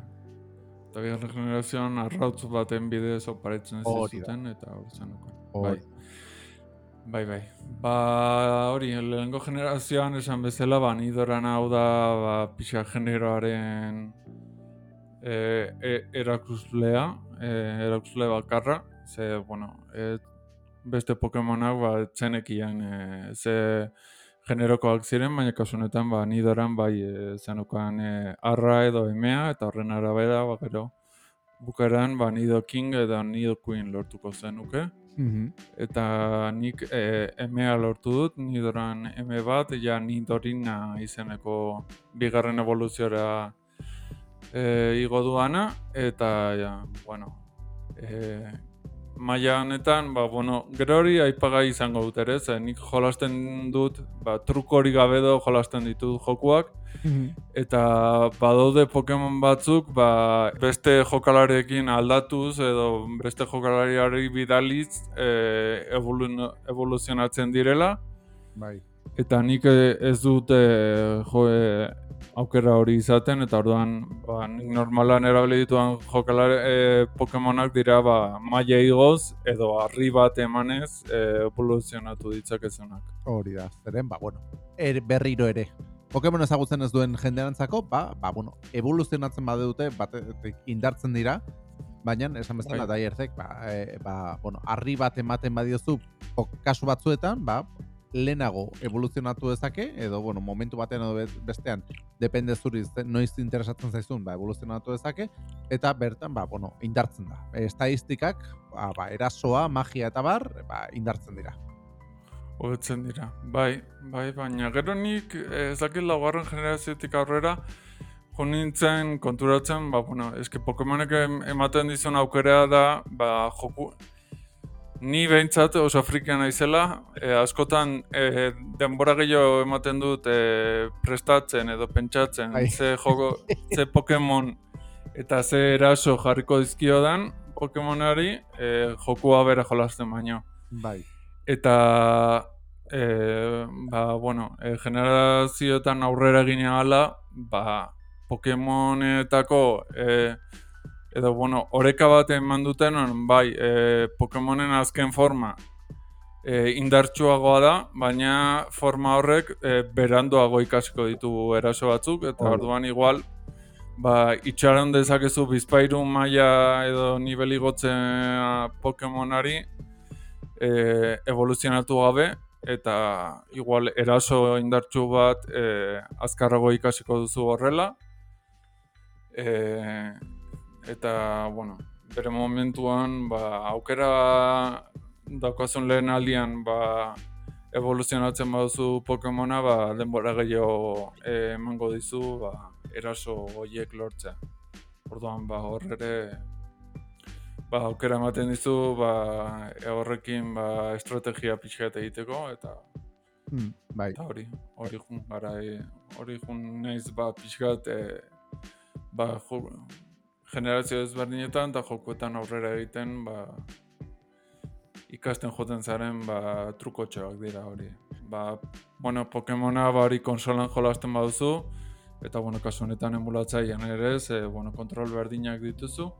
Eta bigarren generazioan arrautz baten bidez oparitzen Hori da. zuten eta hori zen. Bai. Bai, bai. Ba, hori, lehenko generazioan esan bezala, ba, nidoran hau da, ba, pixa generoaren e, e, erakuslea, e, erakusle bakarra, ze, bueno, e, beste Pokemonak, ba, txenekien, e, ze generokoak ziren, baina kasu honetan, ba, nidoran, bai, e, zenukan e, arra edo emea, eta horren arabera, ba, gero, bukaeran, ba, Nido King edo Nido Queen lortuko zenuke. Eta nik e, emea lortu dut, nidoran eme bat, ja nidorina izeneko bigarren evoluziora e, igo duana, eta ja, bueno, e, maila honetan, ba, bueno, gero hori aipagai izango dut ere, ze nik jolasten dut, ba, truko hori gabe do jolasten ditut jokuak, eta badaude Pokemon batzuk ba, beste jokalarekin aldatuz edo beste jokalariari bidaliz e, evolu- evoluzionatzen direla. Bai. eta nik e, ez dut e, jo, e, aukera hori izaten eta orduan ba, nik normalan erabili dituan jokalare e, Pokemonak dira ba, maila igoz edo harri bat emanez e, evoluzionatu ditzakezunak. Hori da, zeren, ba, bueno, er, berriro ere. Pokemon ezagutzen ez duen jendearentzako, ba, ba, bueno, evoluzionatzen badute, batetik indartzen dira, baina, esan bezala, Bai. daierzek, ba, e, ba, bueno, harri bat ematen badiozu, kasu batzuetan, ba, lehenago evoluzionatu dezake, edo, bueno, momentu batean edo be- bestean, depende zuri noiz interesatzen zaizun, ba, evoluzionatu dezake, eta bertan, ba, bueno, indartzen da. Estadistikak, ba, ba, erasoa, magia eta bar, ba, indartzen dira. Hobetzen dira. Bai, bai, baina gero nik eh, ez dakit laugarren generaziotik aurrera jo nintzen konturatzen, ba, bueno, eske Pokemonek em- ematen dizun aukera da, ba, joku, ni behintzat oso frikia naizela, e, askotan e, denbora gehiago ematen dut e, prestatzen edo pentsatzen Bai. ze joko, ze Pokemon eta ze eraso jarriko dizkiodan Pokemonari e, jokua bera jolasten baino. Bai. Eta e, ba, bueno, e, generazioetan aurrera egin ahala, ba, Pokemonetako e, edo bueno, oreka bat eman duten, bai, e, Pokemonen azken forma e, indartsuagoa da, baina forma horrek e, beranduago ikasiko ditu eraso batzuk, eta orduan igual ba, itxaron dezakezu bizpairu maila edo nivel igotzea Pokemonari e, evoluzionatu gabe, eta igual eraso indartsu bat e, azkarrago ikasiko duzu horrela. E, eta, bueno, bere momentuan, ba, aukera daukazun lehen aldian, ba, evoluzionatzen baduzu Pokemona, ba, denbora gehiago eh, emango dizu, ba, eraso horiek lortzea. Orduan, ba, hor ere, ba, aukera ematen dizu, ba, horrekin, ba, estrategia pixkat egiteko, eta Mm, bai. Eta hori, hori jun, gara, hori jun naiz, ba, pixkat, e, ba, jo, generazio ezberdinetan eta jokuetan aurrera egiten, ba, ikasten joten zaren, ba, trukotxoak dira hori. Ba, bueno, Pokemona, ba, hori konsolan jolasten baduzu, eta, bueno, kasu honetan emulatzailean ere, ze, bueno, kontrol berdinak dituzu,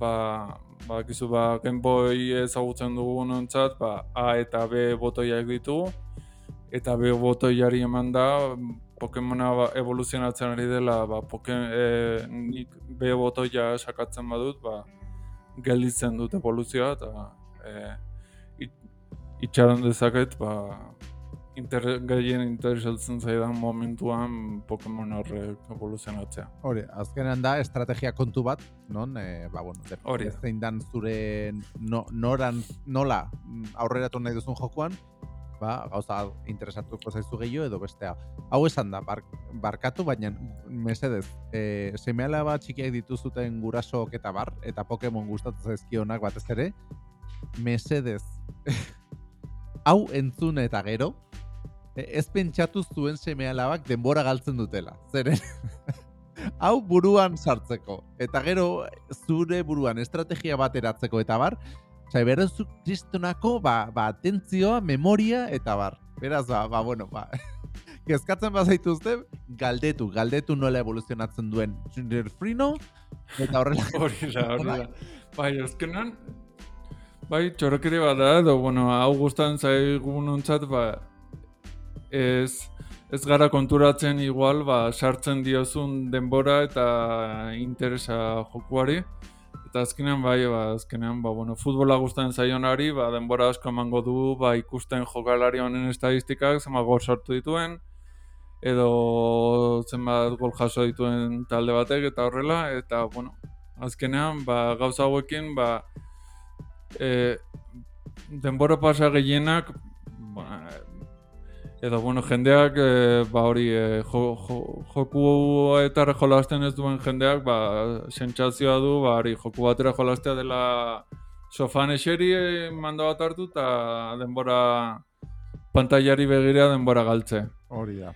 ba, ba, gizu, ba, Game Boy ezagutzen dugun ontzat, ba, A eta B botoiak ditugu, eta B botoiari eman da Pokemona ba, evoluzionatzen ari dela ba, poke, e, nik B botoia sakatzen badut ba, gelditzen dut evoluzioa eta e, it, itxaron dezaket ba, inter, gehien interesatzen zaidan momentuan Pokemon horrek evoluzionatzea. Hori, azkenean da estrategia kontu bat, non, e, ba, bueno, zein dan zure no, noran, nola mm, aurreratu nahi duzun jokuan, ba, gauza interesatuko zaizu gehiago edo bestea. Hau esan da, bar, barkatu, baina mesedez, e, semeala bat txikiak dituzuten gurasok eta bar, eta Pokemon gustatzen zaizkionak batez ere, mesedez, hau entzun eta gero, e, ez pentsatu zuen seme denbora galtzen dutela. Zeren, hau buruan sartzeko. Eta gero, zure buruan estrategia bat eratzeko eta bar, Osea, beraz, kristonako, ba, ba, atentzioa, memoria, eta bar. Beraz, ba, ba bueno, ba, kezkatzen bazaituzte, galdetu, galdetu nola evoluzionatzen duen Frino, eta horrela, Hori da, hori da. Bai, azkenan, bai, txorokeri bat da, edo, bueno, hau gustan zaigun ontzat, ba, ez, ez gara konturatzen igual, ba, sartzen diozun denbora eta interesa jokuari. Eta azkenean, bai, ba, azkenean, ba, bueno, futbola guztan zaionari, ba, denbora asko emango du, ba, ikusten jokalari honen estadistikak, zenbat gol sortu dituen, edo zenbat gol jaso dituen talde batek eta horrela, eta, bueno, azkenean, ba, gauza hauekin, ba, e, denbora pasa gehienak, ba, edo, bueno, jendeak, e, ba, hori, e, jo, jo, jokuetara jolasten ez duen jendeak, ba, sentsazioa du, ba, hori, joku batera jolastea dela sofan eseri e, mando bat hartu, eta denbora pantailari begira denbora galtze. hori da.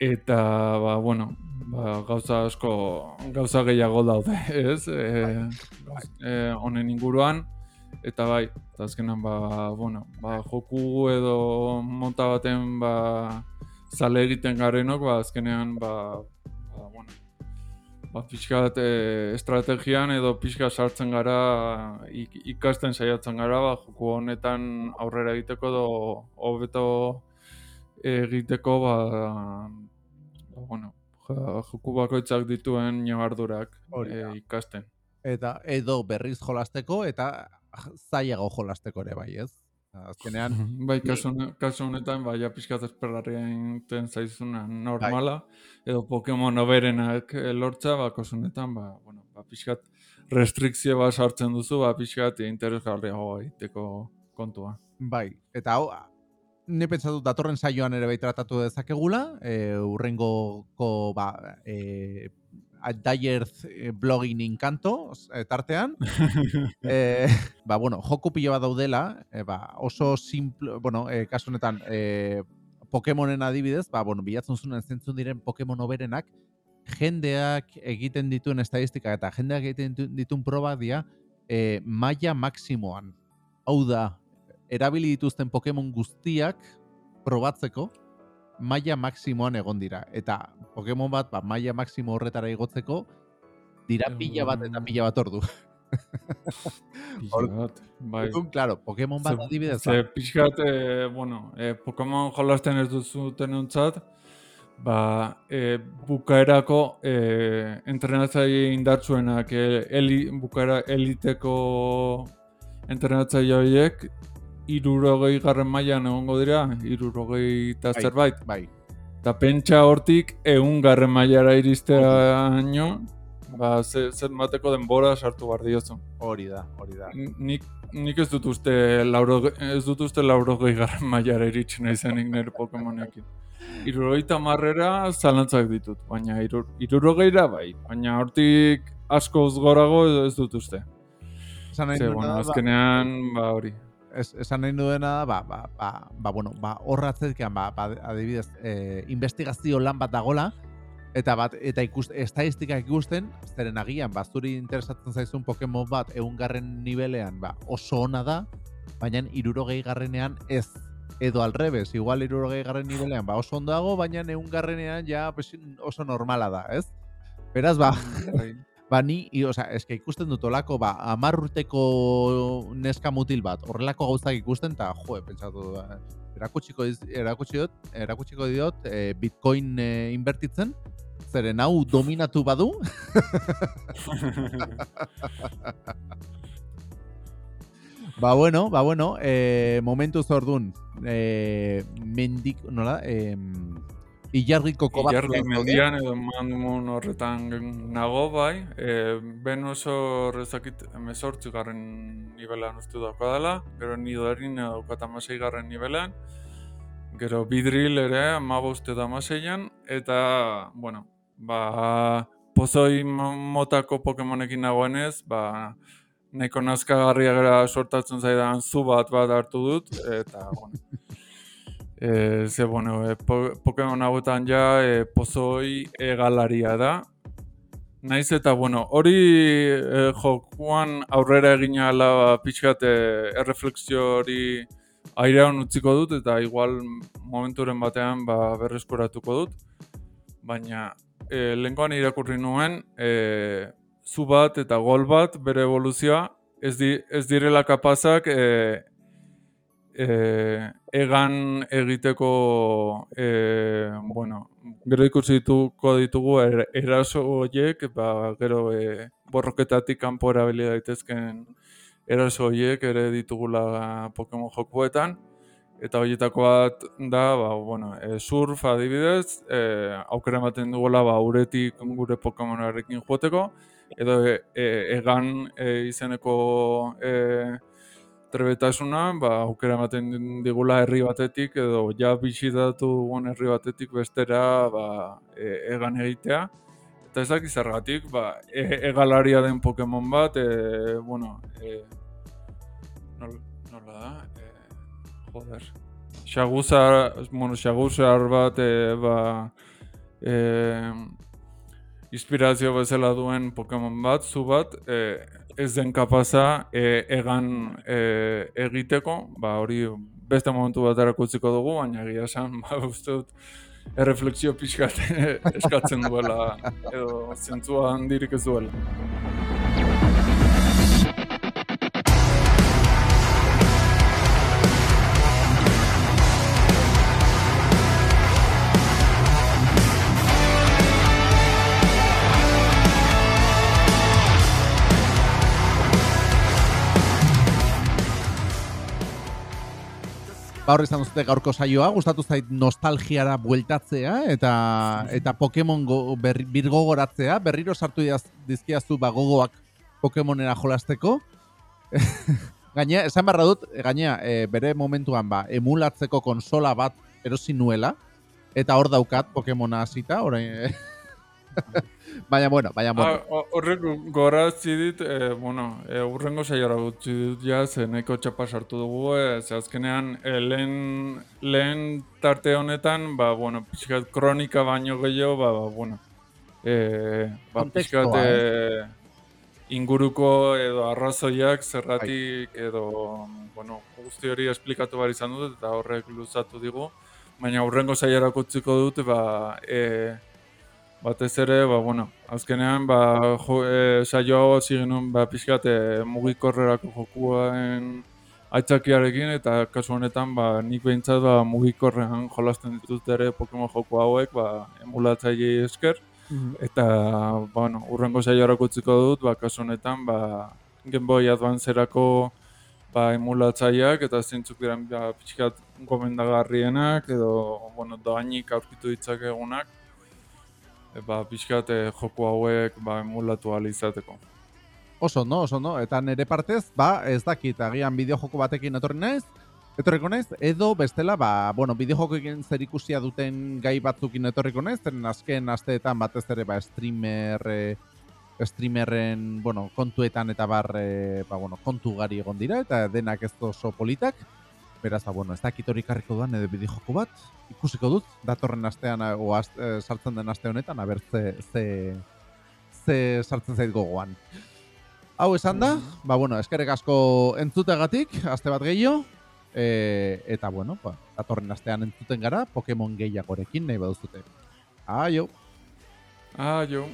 Eta, ba, bueno, ba, gauza asko, gauza gehiago daude, ez? E, e, honen inguruan, eta bai, eta azkenan, ba, bueno, ba, joku edo monta baten, ba, zale egiten garenok, ba, azkenean, ba, ba bueno, ba, pixkat e, estrategian edo pixka sartzen gara, ik, ikasten saiatzen gara, ba, joku honetan aurrera egiteko edo hobeto egiteko, ba, ba bueno, joku bakoitzak dituen da. e, ikasten. Eta edo berriz jolasteko, eta zailago jolasteko ere bai, ez? Azkenean, Bai, kasu, kasu honetan, bai, pixkat esperlarria egiten zaizuna normala, edo Pokemon oberenak eh, lortza, ba, kasu honetan, ba, bueno, ba, pixkat restrikzio bat sartzen duzu, ba, pixkat interesgarriago egiteko kontua. bai, eta hau, ni pentsatu datorren saioan ere bai tratatu dezakegula, e, urrengoko, ba, e, Dyerth eh, blogging inkanto eh, tartean. eh, ba, bueno, joku pilo bat daudela, eh, ba, oso simple, bueno, eh, kasu honetan, eh, Pokemonen adibidez, ba, bueno, bilatzen zuen zentzun diren Pokemon oberenak, jendeak egiten dituen estadistika eta jendeak egiten ditu- dituen proba dira eh, maila maksimoan. Hau da, erabili dituzten Pokemon guztiak probatzeko maila maksimoan egon dira. Eta Pokemon bat, ba, maila maksimo horretara igotzeko, dira pila bat eta pila bat ordu. Pixka bat, bai. Orduan, claro, Pokemon bat adibidez, Ze ba, pixkat, e, bueno, e, Pokemon jolasten ez duzuten ontzat, ba, e, bukaerako e, entrenatzaile indartsuenak, e, eli, bukaera eliteko entrenatzaile horiek, irurogei garren mailan egongo dira, irurogei eta Bai. zerbait. bai, Eta pentsa hortik egun garren mailara iristeaino, ba, ze, zenbateko denbora sartu behar diozu. hori da, hori da. Nik, nik ez dut uste lauro, ez dut uste lauro garren mailara iritsi naizenik nire Pokemonekin. Irurogeita marrera zalantzak ditut, baina irur, irurogeira bai, baina hortik askoz gorago ez dut uste. Nahi Ze, bueno, ba, azkenean, ba hori. Es, esan nahi duena ba, ba, ba, ba, bueno, ba, horra atzerkean, ba, ba, adibidez, e, investigazio lan bat dagola, eta bat, eta ikust, estadistikak ikusten, zeren agian, ba, zuri interesatzen zaizun Pokemon bat egungarren nivelean, ba, oso ona da, baina irurogei garrenean ez. Edo al revés, igual irurogei garren nivelean, ba, oso ondo dago, baina egungarrenean ja pues, oso normala da, ez? Beraz, ba, Bai. Ba ni, i, osea, eske ikusten dut olako, ba, amar urteko neska mutil bat, horrelako gauzak ikusten, eta jo, pentsatu, ba, erakutsiko, erakutsi dut, erakutsiko diot, e, bitcoin e, inbertitzen, zeren hau dominatu badu, ba bueno, ba bueno, e, momentu zordun, e, mendik, nola, e, ilargiko kobat. Ilargi mendian edo mandumun horretan nago bai. E, ben oso horrezakit emezortzi garren nivelan uste dauka dela. Gero nidoerin daukat amasei garren nivelan. Gero bidril ere amabost eta amaseian. Eta, bueno, ba, pozoi mo- motako Pokemonekin nagoenez, ba, nahiko nazkagarria gara sortatzen zaidan zu bat bat hartu dut. Eta, bueno, E, ze, bueno, e, po, Pokemon hauetan ja e, pozoi egalaria da. Naiz eta, bueno, hori e, jokuan aurrera egina ala pixkat e, erreflexio hori airean utziko dut eta igual momenturen batean ba, berreskuratuko dut. Baina e, lehenkoan irakurri nuen e, zu bat eta gol bat bere evoluzioa ez, di, ez direla kapazak e, e, egan egiteko e, bueno, gero ikusi dituko ditugu er, eraso horiek, ba, gero e, borroketatik kanpo erabili daitezken eraso horiek ere ditugula Pokemon jokuetan. Eta horietako bat da, ba, bueno, e, surf adibidez, e, aukera ematen dugula ba, uretik gure Pokemonarekin joateko, edo e, e, egan e, izeneko e, trebetasuna, ba, aukera ematen digula herri batetik, edo ja bisitatu dugun herri batetik bestera ba, e, egan egitea. Eta ez dakit zergatik, ba, e, egalaria den Pokemon bat, e, bueno, e, nol, nola da? E, joder. Xaguzar, bueno, xaguzar bat, e, ba, e, inspirazio bezala duen Pokemon bat, zu bat, e, ez den kapaza e, egan e, egiteko, ba hori beste momentu bat erakutziko dugu, baina egia esan, ba, uste dut, erreflexio pixkat eskatzen duela, edo zentzua handirik ez duela. Hor izan duzute gaurko saioa, gustatu zait nostalgiara bueltatzea eta eta Pokemon go, berri, birgogoratzea, berriro sartu dizkiazu ba gogoak Pokemonera jolasteko. Gainea, esan barra dut, gainea, e, bere momentuan ba, emulatzeko konsola bat erosi nuela, eta hor daukat Pokemona hasita, orain... baina bueno, baina bueno. Ah, ho- horrek gorazi dit, e, bueno, e, urrengo saiora gutxi dut ja, ze nahiko txapa sartu dugu, e, ze azkenean e, lehen, lehen tarte honetan, ba, bueno, pixkat kronika baino gehiago, ba, ba bueno, e, ba, pixkat e, inguruko edo arrazoiak zergatik edo, bueno, guzti hori esplikatu behar izan dut, eta horrek luzatu digu, baina urrengo saiora utziko dut, ba, e, batez ere, ba, bueno, azkenean, ba, jo, e, saio hau hasi genuen, ba, pixkat, e, mugikorrerako jokuaren aitzakiarekin, eta kasu honetan, ba, nik behintzat, ba, mugikorrean jolasten ditut ere Pokemon joku hauek, ba, emulatzaile esker, eta, ba, bueno, urrengo saiorako utziko dut, ba, kasu honetan, ba, Game Boy Advance-erako ba, emulatzaileak eta zeintzuk diren ba, pixkat gomendagarrienak edo bueno, doainik aurkitu ditzakegunak. e, ba, pixkat e, joku hauek ba, emulatu izateko. Oso ondo, oso ondo. Eta nire partez, ba, ez dakit, agian bideojoko batekin etorri naiz, etorriko naiz, edo bestela, ba, bueno, bideojokoekin zer ikusia duten gai batzukin etorriko naiz, zeren azken asteetan batez ere, ba, streamer, e, streamerren, bueno, kontuetan eta bar, e, ba, bueno, kontu gari egon dira, eta denak ez oso politak. Beraz, ba, bueno, ez dakit hori karriko duan edo bideojoko bat, ikusiko dut, datorren astean, eh, o aste, eh, sartzen den aste honetan, aber ze, ze, ze sartzen zait gogoan. Hau esan da, ba, bueno, eskerrik asko entzutegatik, aste bat gehiago, e, eta, bueno, ba, datorren astean entzuten gara, Pokemon gehiagorekin nahi baduzute. Aio! Jo.